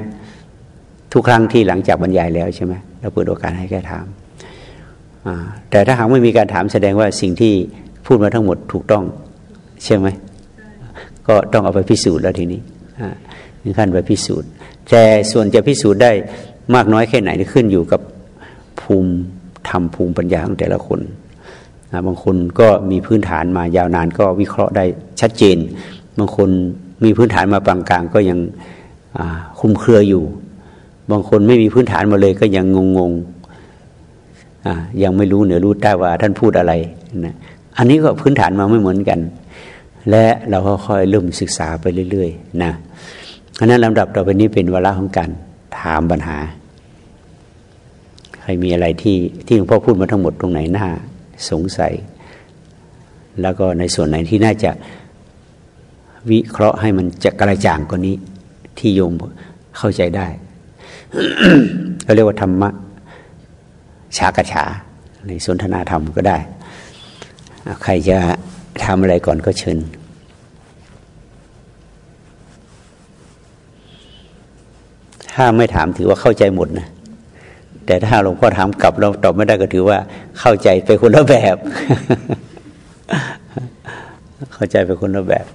[SPEAKER 1] ทุกครั้งที่หลังจากบรรยายแล้วใช่ไหมเราเปิดโอกาสให้แกถามแต่ถ้าหากไม่มีการถามแสดงว่าสิ่งที่พูดมาทั้งหมดถูกต้องใช่ไหมก็ต้องเอาไปพิสูจน์แล้วทีนี้ถึงขั้นไปพิสูจน์ แต่ส่วนจะพิสูจน์ได้มากน้อยแค่ไหนขึ้นอยู่กับภูมิ ธรรมภูมิปัญญาของแต่ละคนนะบางคนก็มีพื้นฐานมายาวนานก็วิเคราะห์ได้ชัดเจน บางคนมีพื้นฐานมาปางกลางก็ยังคุมเครืออยู่ บางคนไม่มีพื้นฐานมาเลยก็ยังงงงยังไม่รู้เหนือรู้ใต้ว่าท่านพูดอะไรนะอันนี้ก็พื้นฐานมาไม่เหมือนกัน และเราก็ค่อยเริ่มศึกษาไปเรื่อยๆนะอันนั้นลำดับต่อไปนี้เป็นเวลาของการถามปัญหา ใครมีอะไรที่ที่หลวงพ่อพูดมาทั้งหมดตรงไหนน่าสงสัย แล้วก็ในส่วนไหนที่น่าจะวิเคราะห์ให้มันจะกระจ่างกว่านี้ ที่โยมเข้าใจได้เขาเรียกว่าธรรมะชากระฉาในสนทนาธรรมก็ได้ ใครจะทำอะไรก่อนก็เชิญถ้าไม่ถามถือว่าเข้าใจหมดนะ แต่ถ้าหลวงพ่อถามกลับเราตอบไม่ได้ก็ถือว่าเข้าใจไปคนละแบบ เข้าใจไปคนละแบบ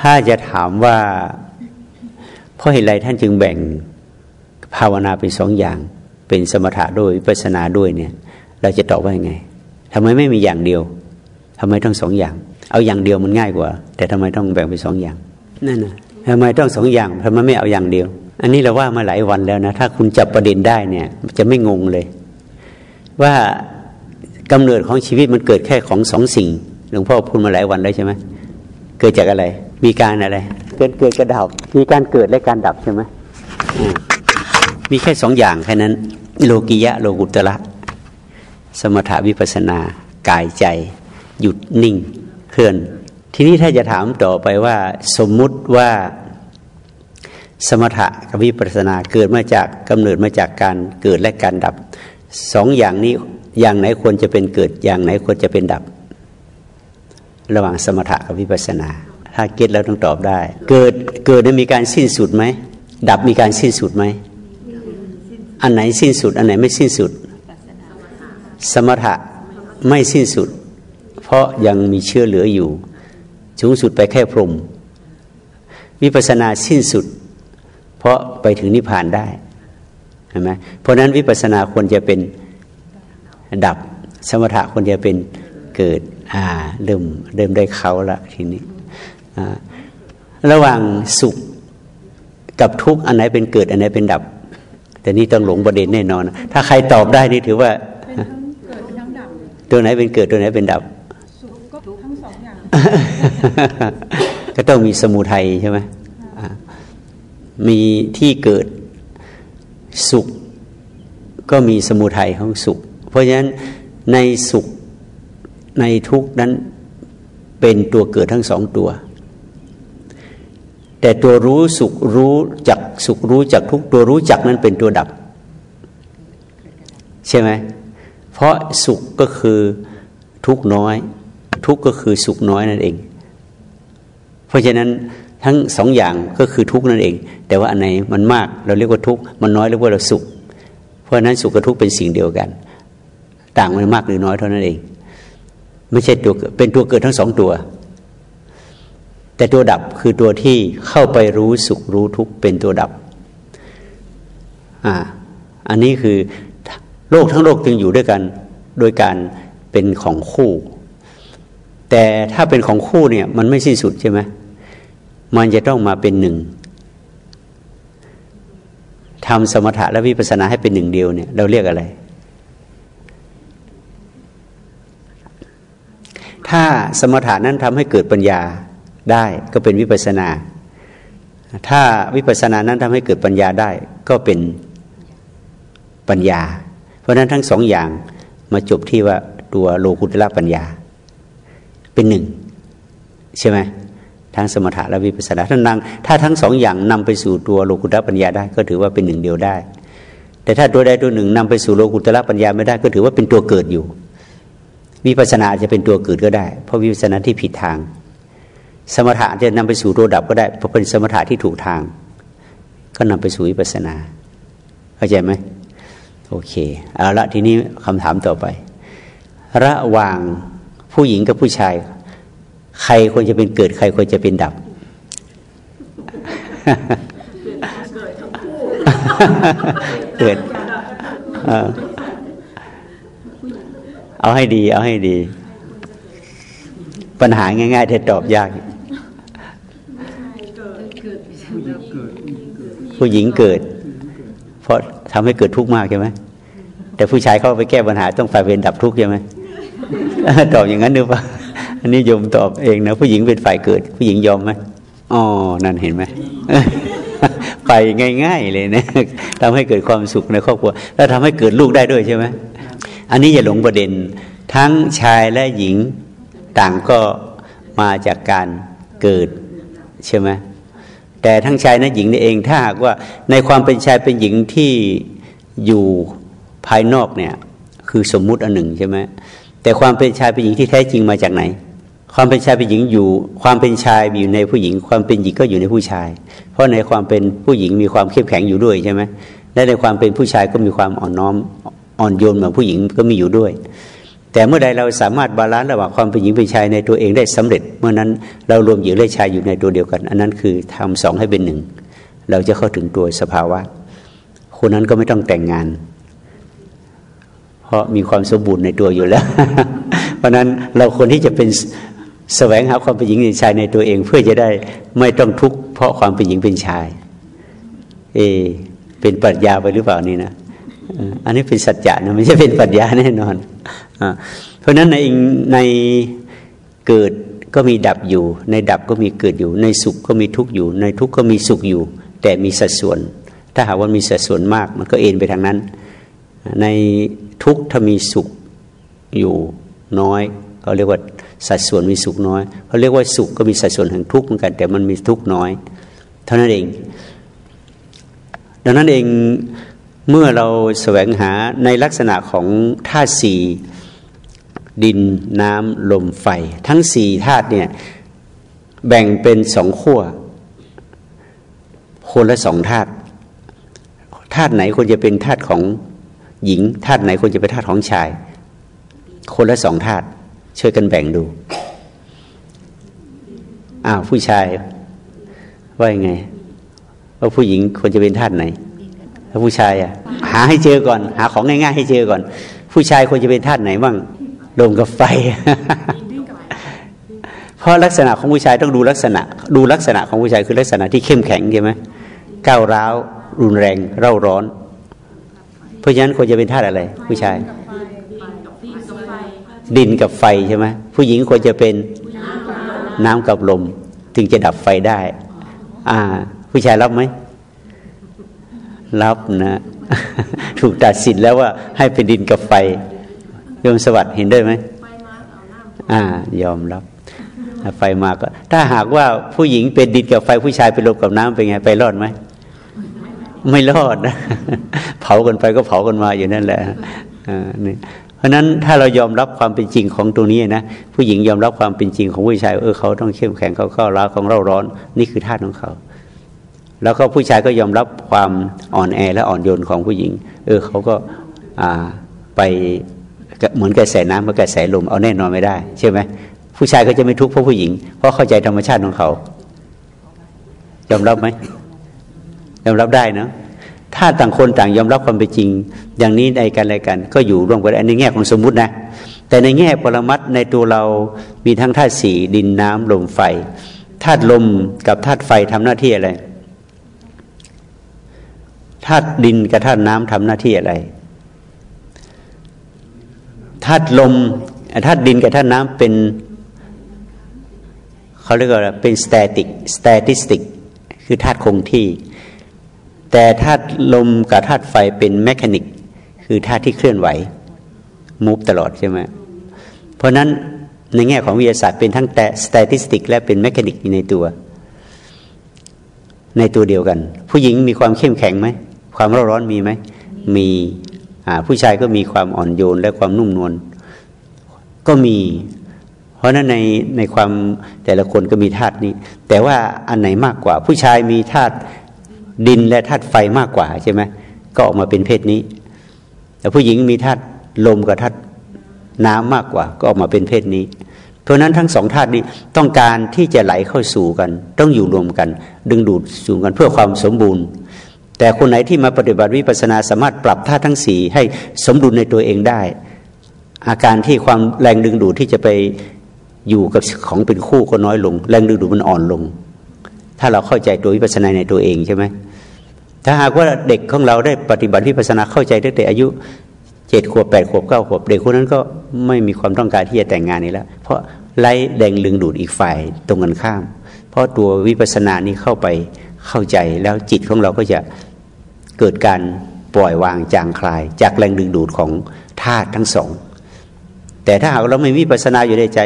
[SPEAKER 1] ถ้าจะถามว่าเพราะเหตุไรท่านจึงแบ่งภาวนาเป็นสองอย่าง เป็นสมถะด้วยวิปัสนาด้วยเนี่ย เราจะตอบว่ายังไงทำไมไม่มีอย่างเดียวทำไมต้องสองอย่าง เอาอย่างเดียวมันง่ายกว่า แต่ทำไมต้องแบ่งเป็นสองอย่างนั่นนะทำไมต้องสองอย่างทำไมไม่เอาอย่างเดียว อันนี้เราว่ามาหลายวันแล้วนะ ถ้าคุณจับประเด็นได้เนี่ย จะไม่งงเลย ว่ากำเนิดของชีวิตมันเกิดแค่ของสองสิ่งหลวงพ่อพูดมาหลายวันแล้วใช่ไหมเกิดจากอะไร มีการอะไร เกิดเกิดกระดับ มีการเกิดและการดับใช่ไหมมีแค่สองอย่างแค่นั้น โลกิยะโลกุตระสมถาวิปัสนากายใจ หยุดนิ่ง เคลื่อน ทีนี้ถ้าจะถามต่อไปว่า สมมุติว่า สมถะกับวิปัสสนาเกิดมาจากกำเนิดมาจากการเกิดและการดับสองอย่างนี้อย่างไหนควรจะเป็นเกิดอย่างไหนควรจะเป็นดับ ระหว่างสมถะกับวิปัสสนา ถ้าเก็ตแล้วต้องตอบได้ เกิดเกิดมีการสิ้นสุดไหมดับมีการสิ้นสุดไหมอันไหนสิ้นสุด อันไหนไม่สิ้นสุด สมถะไม่สิ้นสุด เพราะยังมีเชื้อเหลืออยู่สูงสุดไปแค่พรมวิปัสนาสิ้นสุด ราะไปถึงนิพพานได้เห็นไหมเพราะนั้นวิปัสนาควรจะเป็นดับสมถะควรจะเป็นเกิด อ่าเริ่มเริ่มได้เขาละทีนี้อ่าระหว่างสุขกับทุกข์อันไหนเป็นเกิด อันไหนเป็นดับ แต่นี่ต้องหลงประเด็นแน่นอน ถ้าใครตอบได้นี่ถือว่าตัวไหนเป็นเกิดตัวไหนเป็นดับก็ทั้งสองอย่างก็ต้องมีสมุทัยใช่ไหม มีที่เกิดสุขก็มีสมุทัยของสุข เพราะฉะนั้นในสุขในทุกนั้นเป็นตัวเกิดทั้งสองตัว แต่ตัวรู้สุขรู้จักสุขรู้จักทุกตัวรู้จักนั้นเป็นตัวดับ ใช่ไหมเพราะสุขก็คือทุกน้อย ทุกก็คือสุขน้อยนั่นเอง เพราะฉะนั้น ทั้งสองอย่างก็คือทุกข์นั่นเอง แต่ว่าอันไหนมันมากเราเรียกว่าทุกข์มันน้อยเรียกว่าเราสุข เพราะนั้นสุขกับทุกข์เป็นสิ่งเดียวกัน ต่างมันมากหรือน้อยเท่านั้นเอง ไม่ใช่ตัวเป็นตัวเกิดทั้งสองตัว แต่ตัวดับคือตัวที่เข้าไปรู้สุขรู้ทุกข์เป็นตัวดับอ่าอันนี้คือโลกทั้งโลกจึงอยู่ด้วยกันโดยการเป็นของคู่ แต่ถ้าเป็นของคู่เนี่ยมันไม่สิ้นสุดใช่ไหม มันจะต้องมาเป็นหนึ่งทำสมถะและวิปัสสนาให้เป็นหนึ่งเดียวเนี่ยเราเรียกอะไร ถ้าสมถะนั้นทำให้เกิดปัญญาได้ก็เป็นวิปัสนา ถ้าวิปัสสนานั้นทำให้เกิดปัญญาได้ก็เป็นปัญญา เพราะนั้นทั้งสองอย่างมาจบที่ว่าตัวโลกุตละปัญญา เป็นหนึ่งใช่ไหม ทั้งสมถะและวิปัสสนาท่านนังถ้าทั้งสองอย่างนำไปสู่ตัวโลกุตระปัญญาได้ก็ถือว่าเป็นหนึ่งเดียวได้ แต่ถ้าตัวใดตัวหนึ่งนำไปสู่โลกุตระปัญญาไม่ได้ ก็ถือว่าเป็นตัวเกิดอยู่ วิปัสสนาจะเป็นตัวเกิดก็ได้ เพราะวิปัสสนาที่ผิดทาง สมถะจะนำไปสู่ตัวดับก็ได้เพราะเป็นสมถะที่ถูกทาง ก็นำไปสู่วิปัสสนาเข้าใจไหมโอเคเอาละทีนี้คำถามต่อไป ระหว่างผู้หญิงกับผู้ชาย ใครควรจะเป็นเกิด ใครควรจะเป็นดับเกิดเอาให้ดี เอาให้ดี ปัญหาง่ายๆแต่ตอบยากผู้หญิงเกิด เพราะทำให้เกิดทุกข์มากใช่ไหมแต่ผู้ชายเข้าไปแก้ปัญหาต้องฝ่ายเวรดับทุกข์ใช่ไหมตอบอย่างนั้นหรือเปล่า อันนี้โยมตอบเองนะผู้หญิงเป็นฝ่ายเกิด ผู้หญิงยอมไหมอ๋อนั่นเห็นไหมไปง่าย ๆ เลยนะทำให้เกิดความสุขในครอบครัว แล้วทำให้เกิดลูกได้ด้วยใช่ไหมอันนี้อย่าหลงประเด็น ทั้งชายและหญิงต่างก็มาจากการเกิดใช่ไหมแต่ทั้งชายและหญิงนี่เองถ้าหากว่าในความเป็นชายเป็นหญิงที่อยู่ภายนอกเนี่ย คือสมมุติอันหนึ่งใช่ไหมแต่ความเป็นชายเป็นหญิงที่แท้จริงมาจากไหน ความเป็นชายเป็นหญิงอยู่ ความเป็นชายอยู่ในผู้หญิง ความเป็นหญิงก็อยู่ในผู้ชาย เพราะในความเป็นผู้หญิงมีความเข้มแข็งอยู่ด้วยใช่ไหมและในความเป็นผู้ชายก็มีความอ่อนน้อมอ่อนโยนเหมือนผู้หญิงก็มีอยู่ด้วย แต่เมื่อใดเราสามารถ balance ระหว่างความเป็นหญิงเป็นชายในตัวเองได้สำเร็จ เมื่อนั้นเรารวมหญิงและชายอยู่ในตัวเดียวกัน อันนั้นคือทำสองให้เป็นหนึ่งเราจะเข้าถึงตัวสภาวะ คนนั้นก็ไม่ต้องแต่งงาน เพราะมีความสมบูรณ์ในตัวอยู่แล้ว เพราะนั้นเราคนที่จะเป็น แสวงหาความเป็นหญิงเป็นชายในตัวเอง เพื่อจะได้ไม่ต้องทุกข์เพราะความเป็นหญิงเป็นชาย เอ เป็นปรัชญาไปหรือเปล่านี่นะอันนี้เป็นสัจจะนะไม่ใช่เป็นปรัชญาแน่นอนอเพราะฉะนั้นในในเกิดก็มีดับอยู่ ในดับก็มีเกิดอยู่ ในสุขก็มีทุกข์อยู่ ในทุกข์ก็มีสุขอยู่ แต่มีสัดส่วน ถ้าหากว่ามีสัดส่วนมาก มันก็เอ็นไปทางนั้น ในทุกข์ถ้ามีสุขอยู่น้อยเขาเรียกว่า สัดส่วนมีสุขน้อยเขาเรียกว่าสุขก็มีสัดส่วนแห่งทุกข์เหมือนกัน แต่มันมีทุกข์น้อย เท่านั้นเอง ดังนั้นเองเมื่อเราแสวงหาในลักษณะของธาตุสี่ดินน้ำลมไฟ ทั้งสี่ธาตุเนี่ยแบ่งเป็นสองขั้วคนละสองธาตุธาตุไหนควรจะเป็นธาตุของหญิงธาตุไหนควรจะเป็นธาตุของชาย คนละสองธาตุ ช่วยกันแบ่งดู อ้าวผู้ชาย ว่ายังไง ว่าผู้หญิงควรจะเป็นท่านไหนถ้าผู้ชายอะ หาให้เจอก่อน หาของง่ายๆให้เจอก่อน ผู้ชายควรจะเป็นท่านไหนบ้างลมกับไฟ เพราะลักษณะของผู้ชายต้องดูลักษณะ ดูลักษณะของผู้ชายคือลักษณะที่เข้มแข็งใช่ไหมก้าวร้าว รุนแรง เร่าร้อน เพราะฉะนั้นควรจะเป็นธาตุอะไร ผู้ชาย ดินกับไฟใช่ไหมผู้หญิงควรจะเป็นน้ำกับลม ถึงจะดับไฟได้ อ่า ผู้ชายรับไหมรับนะ ถูกตัดสินแล้วว่าให้เป็นดินกับไฟโยมสวัสดิ์เห็นด้วยไหมอ่า ยอมรับไฟมาก็ ถ้าหากว่าผู้หญิงเป็นดินกับไฟผู้ชายเป็นลมกับน้ำเป็นไง ไปรอดไหมไม่รอดนะเผากันไปก็เผากันมาอยู่นั่นแหละอ่านี่ ราะนั้นถ้าเรายอมรับความเป็นจริงของตรงนี้นะผู้หญิงยอมรับความเป็นจริงของผู้ชายเออเขาต้องเข้มแข็งเขาก็ร้าของเราร้อน นี่คือธาตุของเขา แล้วก็ผู้ชายก็ยอมรับความอ่อนแอและอ่อนโยนของผู้หญิง เออเขาก็อ่าไปเหมือนกระแสน้ำกับกระแสลมเอาแน่นอนไม่ได้ใช่ไหมผู้ชายก็จะไม่ทุกข์เพราะผู้หญิง เพราะเข้าใจธรรมชาติของเขา ยอมรับไหมยอมรับได้นะ ถ้าต่างคนต่างยอมรับความเป็นจริง อย่างนี้ในกันอะไรกัน ก็อยู่ร่วมกันในแง่ของสมมุตินะ แต่ในแง่ปรมัตในตัวเรามีทั้งธาตุสี่ดินน้ำลมไฟธาตุลมกับธาตุไฟทำหน้าที่อะไรธาตุดินกับธาตุน้ำทำหน้าที่อะไรธาตุลมธาตุดินกับธาตุน้ำเป็นเขาเรียกว่าเป็น static statistic คือธาตุคงที่ แต่ธาตุลมกับธาตุไฟเป็นแมชานิก คือธาตุที่เคลื่อนไหวมูฟตลอดใช่ไหมเพราะนั้นในแง่ของวิทยาศาสตร์เป็นทั้งแต่ statistic และเป็นแมชานิกในตัว ในตัวเดียวกัน ผู้หญิงมีความเข้มแข็งไหมความร้อนร้อนมีไหมมีผู้ชายก็มีความอ่อนโยนและความนุ่มนวลก็มี เพราะนั้นในในความแต่ละคนก็มีธาตุนี้ แต่ว่าอันไหนมากกว่า ผู้ชายมีธาตุ ดินและธาตุไฟมากกว่าใช่ไหมก็ออกมาเป็นเพศนี้ แต่ผู้หญิงมีธาตุลมกับธาตุน้ำมากกว่า ก็ออกมาเป็นเพศนี้ เพราะนั้นทั้งสองธาตุนี้ต้องการที่จะไหลเข้าสู่กัน ต้องอยู่รวมกัน ดึงดูดสู่กันเพื่อความสมบูรณ์ แต่คนไหนที่มาปฏิบัติวิปัสสนาสามารถปรับธาตุทั้งสี่ให้สมดุลในตัวเองได้ อาการที่ความแรงดึงดูดที่จะไปอยู่กับของเป็นคู่ก็น้อยลง แรงดึงดูดมันอ่อนลง ถ้าเราเข้าใจตัววิปัสนาในตัวเองใช่ไหมถ้าหากว่าเด็กของเราได้ปฏิบัติวิปัสสนาเข้าใจตั้งแต่อายุเจ็ดขวบแปดขวบเก้าขวบเด็กคนนั้นก็ไม่มีความต้องการที่จะแต่งงานนี้แล้ว เพราะไล่แดงลึงดูดอีกฝ่ายตรงกันข้าม เพราะตัววิปัสสนานี้เข้าไปเข้าใจแล้วจิตของเราก็จะเกิดการปล่อยวางจางคลาย จากแรงดึงดูดของธาตุทั้งสอง แต่ถ้าหากเราไม่มีปัสนาอยู่ในใจ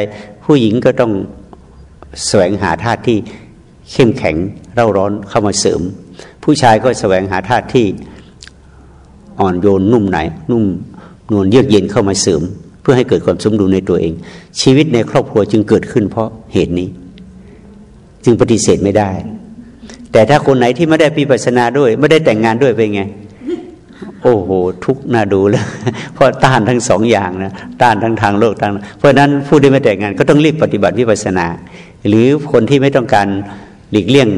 [SPEAKER 1] ผู้หญิงก็ต้องแสวงหาธาตุที่ เข้มแข็งเร่าร้อนเข้ามาเสริม ผู้ชายก็แสวงหาธาตุที่อ่อนโยนนุ่มไหน นุ่มนวลเยือกเย็นเข้ามาเสริม เพื่อให้เกิดความสมดุลในตัวเอง ชีวิตในครอบครัวจึงเกิดขึ้นเพราะเหตุนี้ จึงปฏิเสธไม่ได้ แต่ถ้าคนไหนที่ไม่ได้ปีปัสนาด้วย ไม่ได้แต่งงานด้วยเป็นไง โอ้โห ทุกน่าดูเลยเพราะต้านทั้งสองอย่างนะต้านทั้งทางโลกทางเพราะนั้นผู้ที่ไม่แต่งงานก็ต้องรีบปฏิบัติวิปัสนา หรือคนที่ไม่ต้องการ หลีกเลี่ยง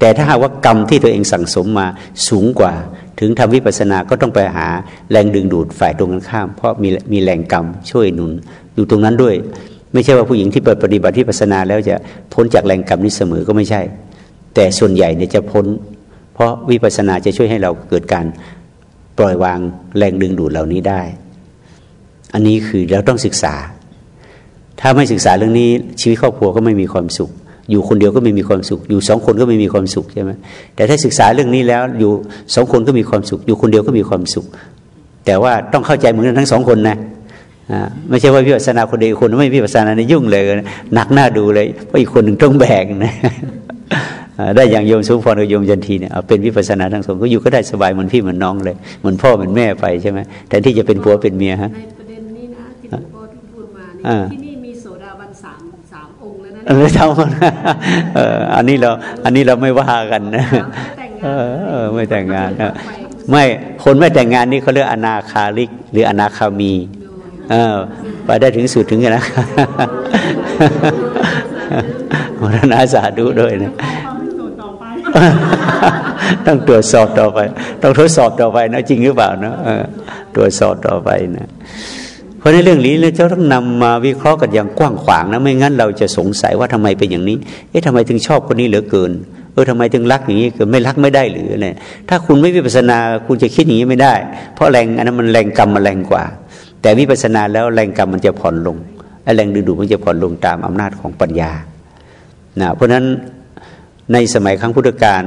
[SPEAKER 1] แต่ถ้าหากว่ากรรมที่ตัวเองสั่งสมมาสูงกว่า ถึงทำวิปัสสนาก็ต้องไปหาแรงดึงดูดฝ่ายตรงกันข้าม เพราะมีมีแรงกรรมช่วยหนุนอยู่ตรงนั้นด้วย ไม่ใช่ว่าผู้หญิงที่เปิดปฏิบัติวิปัสนาแล้วจะพ้นจากแรงกรรมนี้เสมอก็ไม่ใช่ แต่ส่วนใหญ่เนี่ยจะพ้น เพราะวิปัสสนาจะช่วยให้เราเกิดการปล่อยวางแรงดึงดูดเหล่านี้ได้ อันนี้คือเราต้องศึกษา ถ้าไม่ศึกษาเรื่องนี้ชีวิตครอบครัวก็ไม่มีความสุข อยู่คนเดียวก็ไม่มีความสุข อยู่สองคนก็ไม่มีความสุขใช่ไหมแต่ถ้าศึกษาเรื่องนี้แล้วอยู่สองคนก็มีความสุข อยู่คนเดียวก็มีความสุข แต่ว่าต้องเข้าใจเหมือนกันทั้งสองคนนะไม่ใช่ว่าพิปัสนาคนเดียวคนไม่พิปัสนาในยุ่งเลยหนักหน้าดูเลยเพราะอีกคนหนึ่งต้องแบกนะได้อย่างโยมสุพรกับโยมยันทีเนี่ยเป็นวิปัสนาทั้งสองก็อยู่ก็ได้สบายเหมือนพี่เหมือนน้องเลยเหมือนพ่อเหมือนแม่ไปใช่ไหมแทนที่จะเป็นผัวเป็นเมียฮะ
[SPEAKER 2] ในประเด็นนี้นะที่หลวงพ่อที่พูดมาเนี่ยที่นี่มีโสดาบันสามสาม องค์แล้วนะไม่
[SPEAKER 1] เท่าอันนี้เรา อันนี้เราไม่ว่ากันนะไม่แต่งงานไม่คนไม่แต่งงานนี่เขาเรียกอนาคาลิก หรืออนาคามี เออไปได้ถึงสุดถึงกันนะมรณาสาธุด้วยนะต้องตรวจสอบต่อไป ต้องทดสอบต่อไปนะจริงหรือเปล่านะตรวจสอบต่อไปนะเพ ราะราะในเรื่องนี้เราจะต้องนำมาวิเคราะห์กันอย่างกว้างขวางนะไม่งั้นเราจะสงสัยว่าทำไมเป็นอย่างนี้ เอ๊ะทำไมถึงชอบคนนี้เหลือเกิน เออทำไมถึงรักอย่างนี้คือไม่รักไม่ได้หรืออะไรถ้าคุณไม่วิปัสนาคุณจะคิดอย่างนี้ไม่ได้ เพราะแรงอันนั้นมันแรงกรรมมันแรงกว่า แต่วิปัสนาแล้วแรงกรรมมันจะผ่อนลงแรงดึงดูดมันจะผ่อนลงตามอำนาจของปัญญานะเพราะฉะนั้นในสมัยครั้งพุทธกาล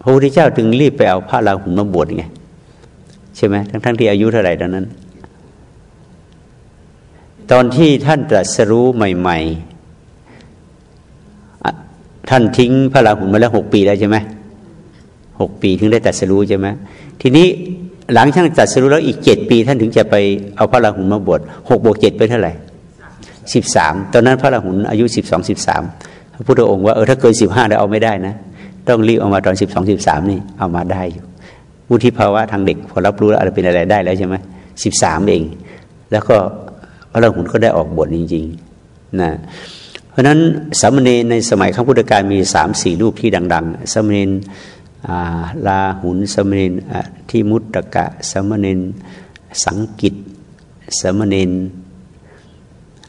[SPEAKER 1] พระพุทธเจ้าจึงรีบไปเอาพระราหุลมาบวชไงใช่ไหมทั้งทั้งที่อายุเท่าไหร่ตอนนั้น ตอนที่ท่านตรัสรู้ใหม่ ๆ ท่านทิ้งพระราหุลมาแล้วหกปีแล้วใช่ไหมหกปีถึงได้ตรัสรู้ใช่ไหมทีนี้หลังท่านตรัสรู้แล้วอีกเจ็ดปี ท่านถึงจะไปเอาพระราหุลมาบวชหกบวกเจ็ดไปเท่าไหร่สิบสามตอนนั้นพระราหุลอายุสิบสองสิบสามพระพุทธองค์ว่าเออถ้าเกินสิบห้าแล้วเอาไม่ได้นะ ต้องรีบเอามาตอนสิบสองสิบสามนี่เอามาได้อยู่วุฒิภาวะทางเด็กพอรับรู้อะไรเป็นอะไรได้แล้วใช่ไหมสิบสามเอง แล้วก็ พระราหุลก็ได้ออกบทจริงๆนะเพราะฉะนั้นสามเณรในสมัยข้างพุทธกาลมีสามสี่รูปที่ดัง ๆสามเณรลาหุนสามเณรที่มุตตะกะสามเณรสังกิตสามเณร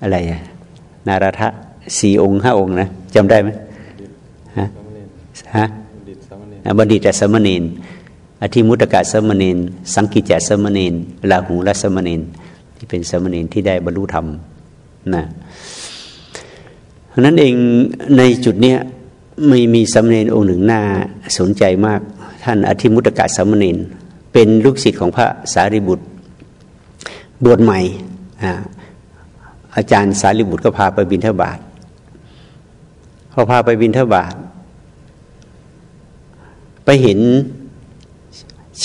[SPEAKER 1] อะไรอะนาราทะสี่องค์ห้าองค์นะจำได้ไหมฮะฮะบัณฑิตสมณีนอธิมุตกะสมณีนสังกิจสมณีนลาหูและสมณีน ที่เป็นสมณีนที่ได้บรรลุธรรมนะนั้นเองในจุดเนี้ยไม่มีสมณีองค์หนึ่งน่าสนใจมาก ท่านอธิมุตกะสมณีนเป็นลูกศิษย์ของพระสารีบุตร บวชใหม่อาจารย์สารีบุตรก็พาไปบินเทบาทพอพาไปบินเทบาทไปเห็น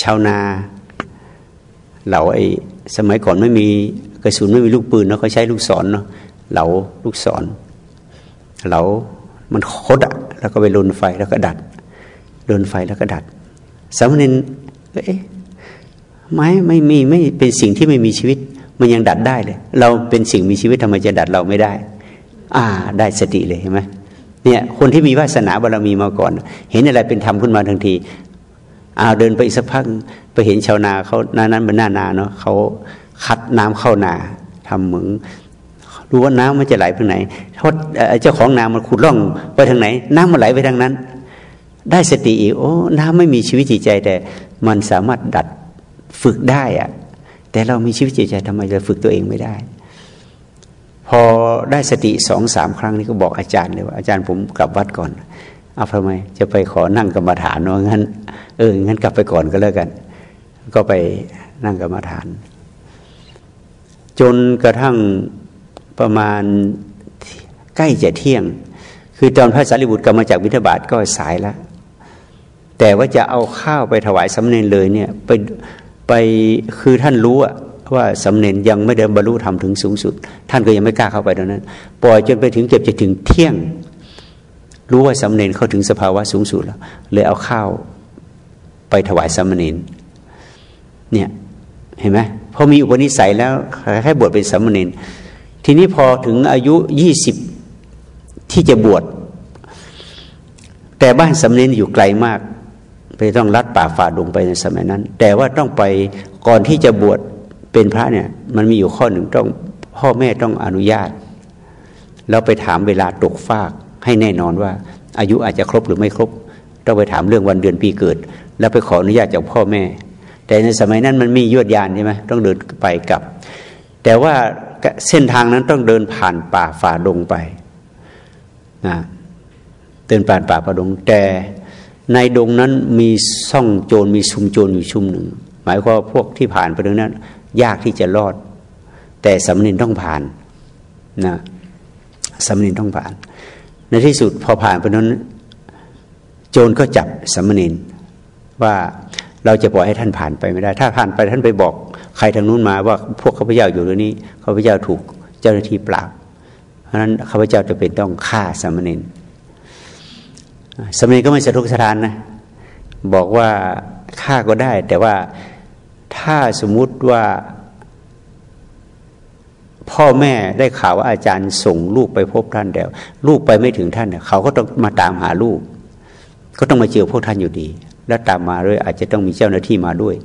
[SPEAKER 1] ชาวนาเหล่าไอ สมัยก่อนไม่มีกระสุนไม่มีลูกปืนเนาะเขาใช้ลูกศรเนาะเหลาลูกศรเหลามันคดอะแล้วก็ไปลนไฟแล้วก็ดัดลนไฟแล้วก็ดัดสามเณรเอ๊ะไม้ไม่มีไม่เป็นสิ่งที่ไม่มีชีวิต มันยังดัดได้เลย เราเป็นสิ่งมีชีวิตทำไมจะดัดเราไม่ได้ อ่า ได้สติเลยเห็นไหมเนี่ยคนที่มีวาสนาบารรมีมาก่อน เห็นอะไรเป็นธรรมขึ้นมาทันที อ้าวเดินไปอีกสักพักไปเห็นชาวนาเขาหน้านั้นเป็นหน้านาเนาะเขาคัดน้ำเข้านาทำเหมืองรู้ว่าน้ำมันจะไหลไปไหนเจ้าของนามันขุดร่องไปทางไหน น้ำมันไหลไปทางนั้น ได้สติอีกโอ้น้ำไม่มีชีวิตจิตใจแต่มันสามารถดัดฝึกได้อะแต่เรามีชีวิตจิตใจทำไมจะฝึกตัวเองไม่ได้ พอได้สติสองสามครั้งนี้ก็บอกอาจารย์เลยว่าอาจารย์ผมกลับวัดก่อน อาทำไม จะไปขอนั่งกรรมฐานว่างั้น เอองั้นกลับไปก่อนก็แล้วกัน ก็ไปนั่งกรรมฐาน จนกระทั่งประมาณใกล้จะเที่ยง คือตอนพระสารีบุตรกลับมาจากวิทบาทก็สายแล้วแต่ว่าจะเอาข้าวไปถวายสำเน็จเลยเนี่ยไปไปคือท่านรู้ว่าสำเน็จยังไม่ได้บรรลุธรรมถึงสูงสุด ท่านก็ยังไม่กล้าเข้าไปตรงนั้น ปล่อยจนไปถึงเก็บจะถึงเที่ยง รู้ว่าสำเน็จเข้าถึงสภาวะสูงสุดแล้วเลยเอาข้าวไปถวายสำเน็จเนี่ยเห็นไหมพอมีอุปนิสัยแล้วแค่บวชเป็นสำเน็จทีนี้พอถึงอายุยี่สิบที่จะบวชแต่บ้านสำเน็จอยู่ไกลมากไปต้องลัดป่าฝ่าดงไปในสมัยนั้น แต่ว่าต้องไปก่อนที่จะบวชเป็นพระเนี่ย มันมีอยู่ข้อหนึ่งต้องพ่อแม่ต้องอนุญาต แล้วไปถามเวลาตกฟาก ให้แน่นอนว่า อายุอาจจะครบหรือไม่ครบต้องไปถามเรื่องวันเดือนปีเกิด แล้วไปขออนุญาตจากพ่อแม่ แต่ในสมัยนั้นมันมียวดยานใช่ไหมต้องเดินไปกลับ แต่ว่าเส้นทางนั้นต้องเดินผ่านป่าฝ่าดงไปนะเดินผ่านป่าฝ่าดง แต่ในดงนั้นมีซ่องโจรมีชุมโจรอยู่ชุมหนึ่ง หมายความว่าพวกที่ผ่านไปตรงนั้น ยากที่จะรอด แต่สำเนินต้องผ่านนะสำเนินต้องผ่าน ในที่สุดพอผ่านไปนั้น โจรก็จับสำเนินว่าเราจะปล่อยให้ท่านผ่านไปไม่ได้ ถ้าผ่านไปท่านไปบอก ใครทางนู้นมาว่าพวกข้าพเจ้าอยู่ตรงนี้ข้าพเจ้าถูกเจ้าหน้าที่ปราบ เพราะฉะนั้นข้าพเจ้าจะเป็นต้องฆ่าสมณีนสมณีนก็ไม่สะทกสะทานนะบอกว่าฆ่าก็ได้ แต่ว่าถ้าสมมุติว่า พ่อแม่ได้ข่าวว่าอาจารย์ส่งลูกไปพบท่านแล้ว ลูกไปไม่ถึงท่านเขาก็ต้องมาตามหาลูก ก็ต้องมาเจอพวกท่านอยู่ดี และตามมาด้วยอาจจะต้องมีเจ้าหน้าที่มาด้วย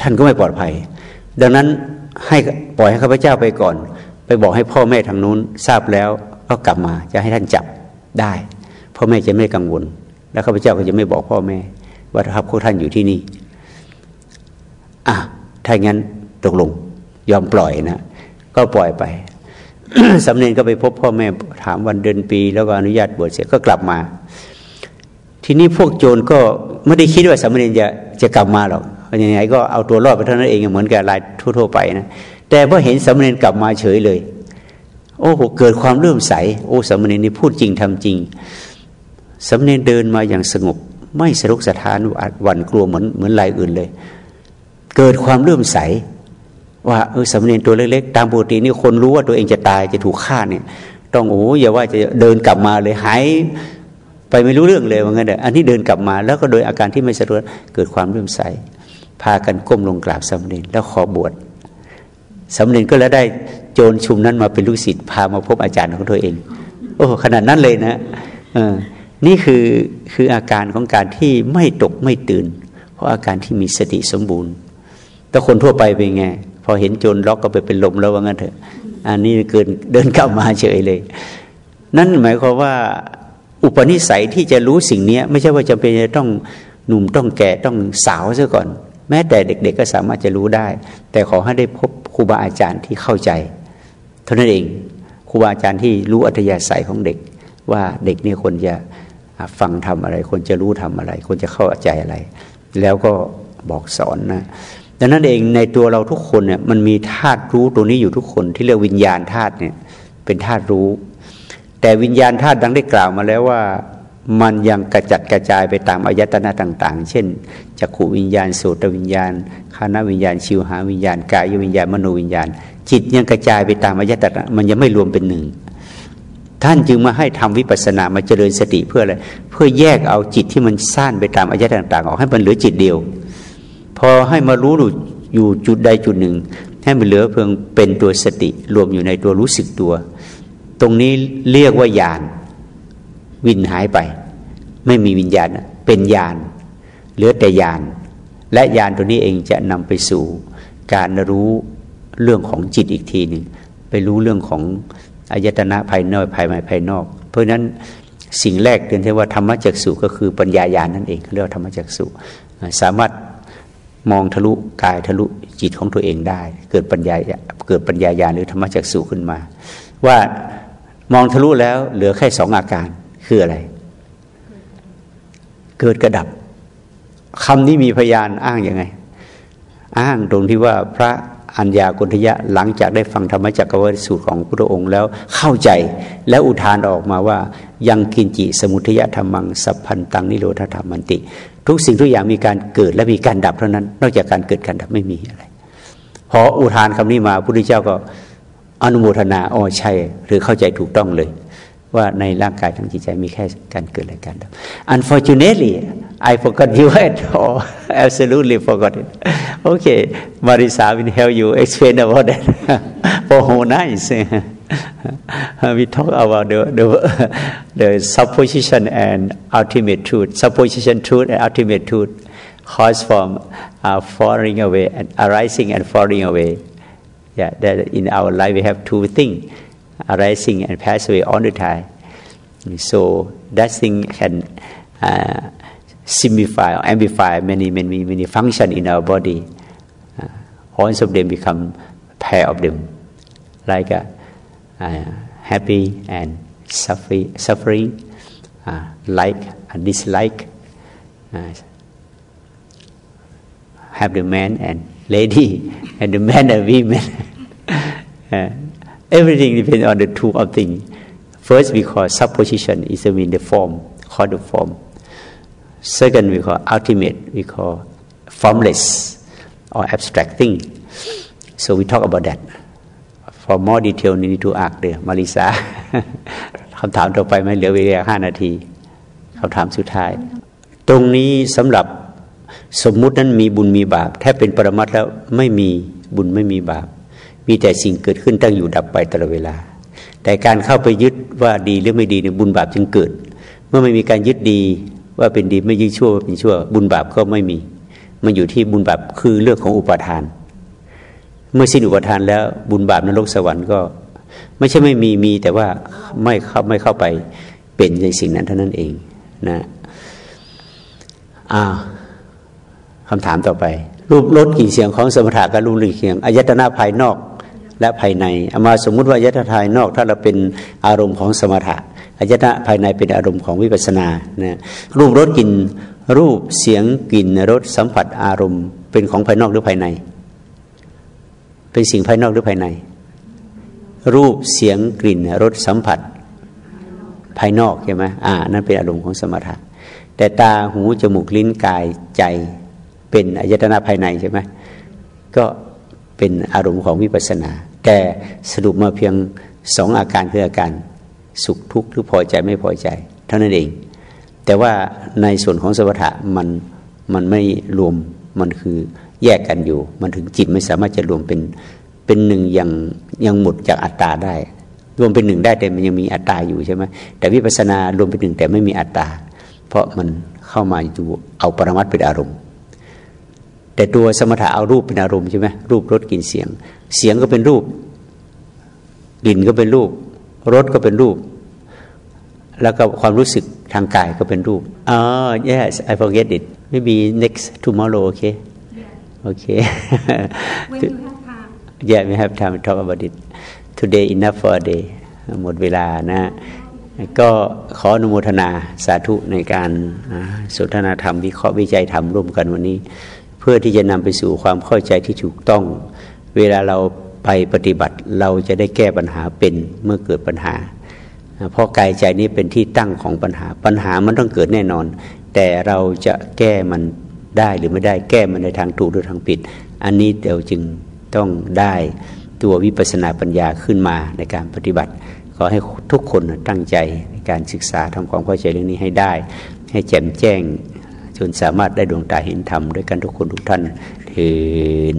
[SPEAKER 1] ท่านก็ไม่ปลอดภัย ดังนั้นให้ปล่อยให้ข้าพเจ้าไปก่อน ไปบอกให้พ่อแม่ทางนู้นทราบแล้วก็กลับมาจะให้ท่านจับได้พ่อแม่จะไม่กังวล แล้วข้าพเจ้าก็จะไม่บอกพ่อแม่ ว่าครับพวกท่านอยู่ที่นี่อะถ้างั้นตกลง ยอมปล่อยนะก็ปล่อยไปสำเนียงก็ไปพบพ่อแม่ถามวันเดือนปี แล้วก็อนุญาตบวชเสร็จก็กลับมา ทีนี้พวกโจรก็ไม่ได้คิดว่าสำเนียงจะจะกลับมาหรอกยังไงก็เอาตัวรอดไปเท่านั้นเองเหมือนกับรายทั่วๆไปนะแต่พอเห็นสำเนียงกลับมาเฉยเลย โอ้โหเกิดความเลื่อมใส โอ้สำเนียงนี่พูดจริงทำจริงสำเนียงเดินมาอย่างสงบ ไม่สรุกสถานหวั่นกลัวเหมือนเหมือนรายอื่นเลย เกิดความเลื่อมใส ว่าเออสำเนียงตัวเล็กๆ ตามปกตินี่คนรู้ว่าตัวเองจะตายจะถูกฆ่าเนี่ย ต้องโอ้อย่าว่าจะเดินกลับมาเลยหายไปไม่รู้เรื่องเลยว่างั้นเด้ออันนี้เดินกลับมา แล้วก็โดยอาการที่ไม่สะดวกเกิดความเลื่อมใสพากันก้มลงกราบสำเนียงแล้วขอบวชสำเนียงก็แล้วได้โจรชุมนั้นมาเป็นลูกศิษย์พามาพบอาจารย์ของตัวเอง โอ้ขนาดนั้นเลยนะเออนี่คือคืออาการของการที่ไม่ตกไม่ตื่น เพราะอาการที่มีสติสมบูรณ์แต่คนทั่วไปเป็นไง พอเห็นโจรล็อกก็ไปเป็นลมแล้วว่างั้นเถอะ อันนี้เกินเดินกลับมาเฉยเลย นั่นหมายความว่า อุปนิสัยที่จะรู้สิ่งนี้ไม่ใช่ว่าจะเป็นจะต้องหนุ่มต้องแก่ต้องสาวซะก่อน แม้แต่เด็ก ๆ ก็สามารถจะรู้ได้ แต่ขอให้ได้พบครูบาอาจารย์ที่เข้าใจ เท่านั้นเองครูบาอาจารย์ที่รู้อัธยาศัยของเด็ก ว่าเด็กเนี่ยควรจะฟังทำอะไรควรจะรู้ทำอะไรควรจะเข้าใจอะไร แล้วก็บอกสอนนะ ดังนั้นเองในตัวเราทุกคนเนี่ยมันมีธาตุรู้ตัวนี้อยู่ทุกคนที่เรียกวิญญาณธาตุเนี่ยเป็นธาตุรู้ แต่วิญญาณธาตุดังได้กล่าวมาแล้วว่ามันยังกระจัดกระจายไปตามอายตนะต่าง ๆ เช่นจักขูวิญญาณโสตวิญญาณคานวิญญาณ ชิวหาวิญญาณกายวิญญาณมโนวิญญาณ จิตยังกระจายไปตามอายตนะมันยังไม่รวมเป็นหนึ่งท่านจึงมาให้ทำวิปัสสนามาเจริญสติเพื่ออะไรเพื่อแยกเอาจิตที่มันซ่านไปตามอายตนะต่างๆออกให้มันเหลือจิตเดียว พอให้มารู้อยู่จุดใดจุดหนึ่ง ให้มันเหลือเพียงเป็นตัวสติ รวมอยู่ในตัวรู้สึกตัว ตรงนี้เรียกว่าญาณวินหายไป ไม่มีวิญญาณเป็นญาณเหลือแต่ญาณและญาณตัวนี้เองจะนำไปสู่ การรู้เรื่องของจิตอีกทีหนึ่งไปรู้เรื่องของอายตนะภายนอกภายในภายนอก เพราะฉะนั้นสิ่งแรกเรียนว่าธรรมจักสุก็คือปัญญาญาณนั่นเองเรียกว่าธรรมจักสุสามารถ มองทะลุกายทะลุจิตของตัวเองได้ เกิดปัญญาเกิดปัญญาญาหรือธรรมจักสุขึ้นมา ว่ามองทะลุแล้วเหลือแค่สองอาการคืออะไร เกิดกระดับคำนี้มีพยานอ้างยังไง อ้างตรงที่ว่าพระอัญญากุณทยะหลังจากได้ฟังธรรมจักรวาลสูตรของพระองค์แล้วเข้าใจแล้วอุทานออกมาว่า ยังกินจิสมุทยธรรมังสัพพันตังนิโรธธรรมันติ ทุกสิ่งทุกอย่างมีการเกิดและมีการดับเท่านั้น นอกจากการเกิดการดับไม่มีอะไร พออุทานคำนี้มาพระพุทธเจ้าก็อนุโมทนาอ๋อใช่ หรือเข้าใจถูกต้องเลย ว่าในร่างกายทั้งจิตใจมีแค่การเกิดและการดับ Unfortunately I forgot you had or absolutely forgot it Okay Marisa will help you explain about that for whole night we talk about the, the, the supposition and ultimate truth. Supposition truth and ultimate truth cause from uh, falling away and arising and falling away. Yeah, that in our life we have two things, arising and pass away all the time. So that thing can uh, simplify or amplify many, many, many functions in our body. Uh, all of them become pair of them, like uh, happy and suffering, suffering uh, like and dislike, uh, have the man and lady, and the man and women. uh, everything depends on the two of things. First, we call supposition is I mean the form, called the form. Second, we call ultimate, we call formless or abstract thing. So we talk about that. For more detail need to ask เดี๋ยวมาริสาคำถามต่อไปไม่เหลือเวลาห้านาทีคำถามสุดท้าย ตรงนี้สำหรับสมมุตินั้นมีบุญมีบาปถ้าเป็นปรมัตแล้วไม่มีบุญไม่มีบาป มีแต่สิ่งเกิดขึ้นตั้งอยู่ดับไปตลอดเวลา แต่การเข้าไปยึดว่าดีหรือไม่ดีเนี่ยบุญบาปจึงเกิด เมื่อไม่มีการยึดดีว่าเป็นดีไม่ยึดชั่วว่าเป็นชั่ว บุญบาปก็ไม่มี มันอยู่ที่บุญบาปคือเรื่องของอุปทาน เมื่อสิ้นอุปทานแล้วบุญบาปนรกสวรรค์ก็ ไม่ใช่ไม่มีมีแต่ว่าไม่เข้าไม่เข้าไปเป็นในสิ่งนั้นเท่านั้นเองนะอ่าคำถามต่อไป รูปรสกลิ่เสียงของสมถะกับรูปกลิ่นเสียงอายตนะภายนอกและภายในเอามาสมมุติว่าอายตนะภายนอก ถ้าเราเป็นอารมณ์ของสมถะอายตนะภายในเป็นอารมณ์ของวิปัสสนานะรูปรสกลิ่นรูปเสียงกลิ่นรสสัมผัสอารมณ์ เป็นของภายนอกหรือภายใน เป็นสิ่งภายนอกหรือภายใน รูปเสียงกลิ่นรสสัมผัส ภายนอกใช่ไหมอ่า นั่นเป็นอารมณ์ของสมถะ แต่ตาหูจมูกลิ้นกายใจเป็นอายตนะภายในใช่ไหมก็เป็นอารมณ์ของวิปัสสนา แต่สรุปมาเพียงสองอาการคืออาการสุขทุกข์หรือพอใจไม่พอใจ เท่านั้นเอง แต่ว่าในส่วนของสมถะมันมันไม่รวมมันคือ แยกกันอยู่ มันถึงจิตไม่สามารถจะรวมเป็นเป็นหนึ่งยังยังหมดจากอัตตาได้ รวมเป็นหนึ่งได้แต่มันยังมีอัตตาอยู่ใช่ไหมแต่วิปัสสนารวมเป็นหนึ่งแต่ไม่มีอัตตา เพราะมันเข้ามาอยู่เอาปรมัตเป็นอารมณ์ แต่ตัวสมถะเอารูปเป็นอารมณ์ใช่ไหมรูปรสกลิ่นเสียง เสียงก็เป็นรูปกลิ่นก็เป็นรูปรสก็เป็นรูป แล้วก็ความรู้สึกทางกายก็เป็นรูปอ๋อ yes I forget it maybe next tomorrow okay okay
[SPEAKER 2] when you have time
[SPEAKER 1] yeah we have time to talk about it today enough for a day หมดเวลานะ ก็ขออนุโมทนาสาธุในการสนทนาธรรมวิเคราะห์วิจัยธรรมร่วมกันวันนี้ เพื่อที่จะนำไปสู่ความเข้าใจที่ถูกต้อง เวลาเราไปปฏิบัติเราจะได้แก้ปัญหาเป็นเมื่อเกิดปัญหา เพราะกายใจนี้เป็นที่ตั้งของปัญหา ปัญหามันต้องเกิดแน่นอน แต่เราจะแก้มัน ได้หรือไม่ได้แก้มันในทางถูกหรือทางผิด อันนี้เดี๋ยวจึงต้องได้ตัววิปัสสนาปัญญาขึ้นมาในการปฏิบัติ ขอให้ทุกคนตั้งใจในการศึกษาทำความเข้าใจเรื่องนี้ให้ได้ ให้แจ่มแจ้งจนสามารถได้ดวงตาเห็นธรรมด้วยกันทุกคนทุกท่านเทน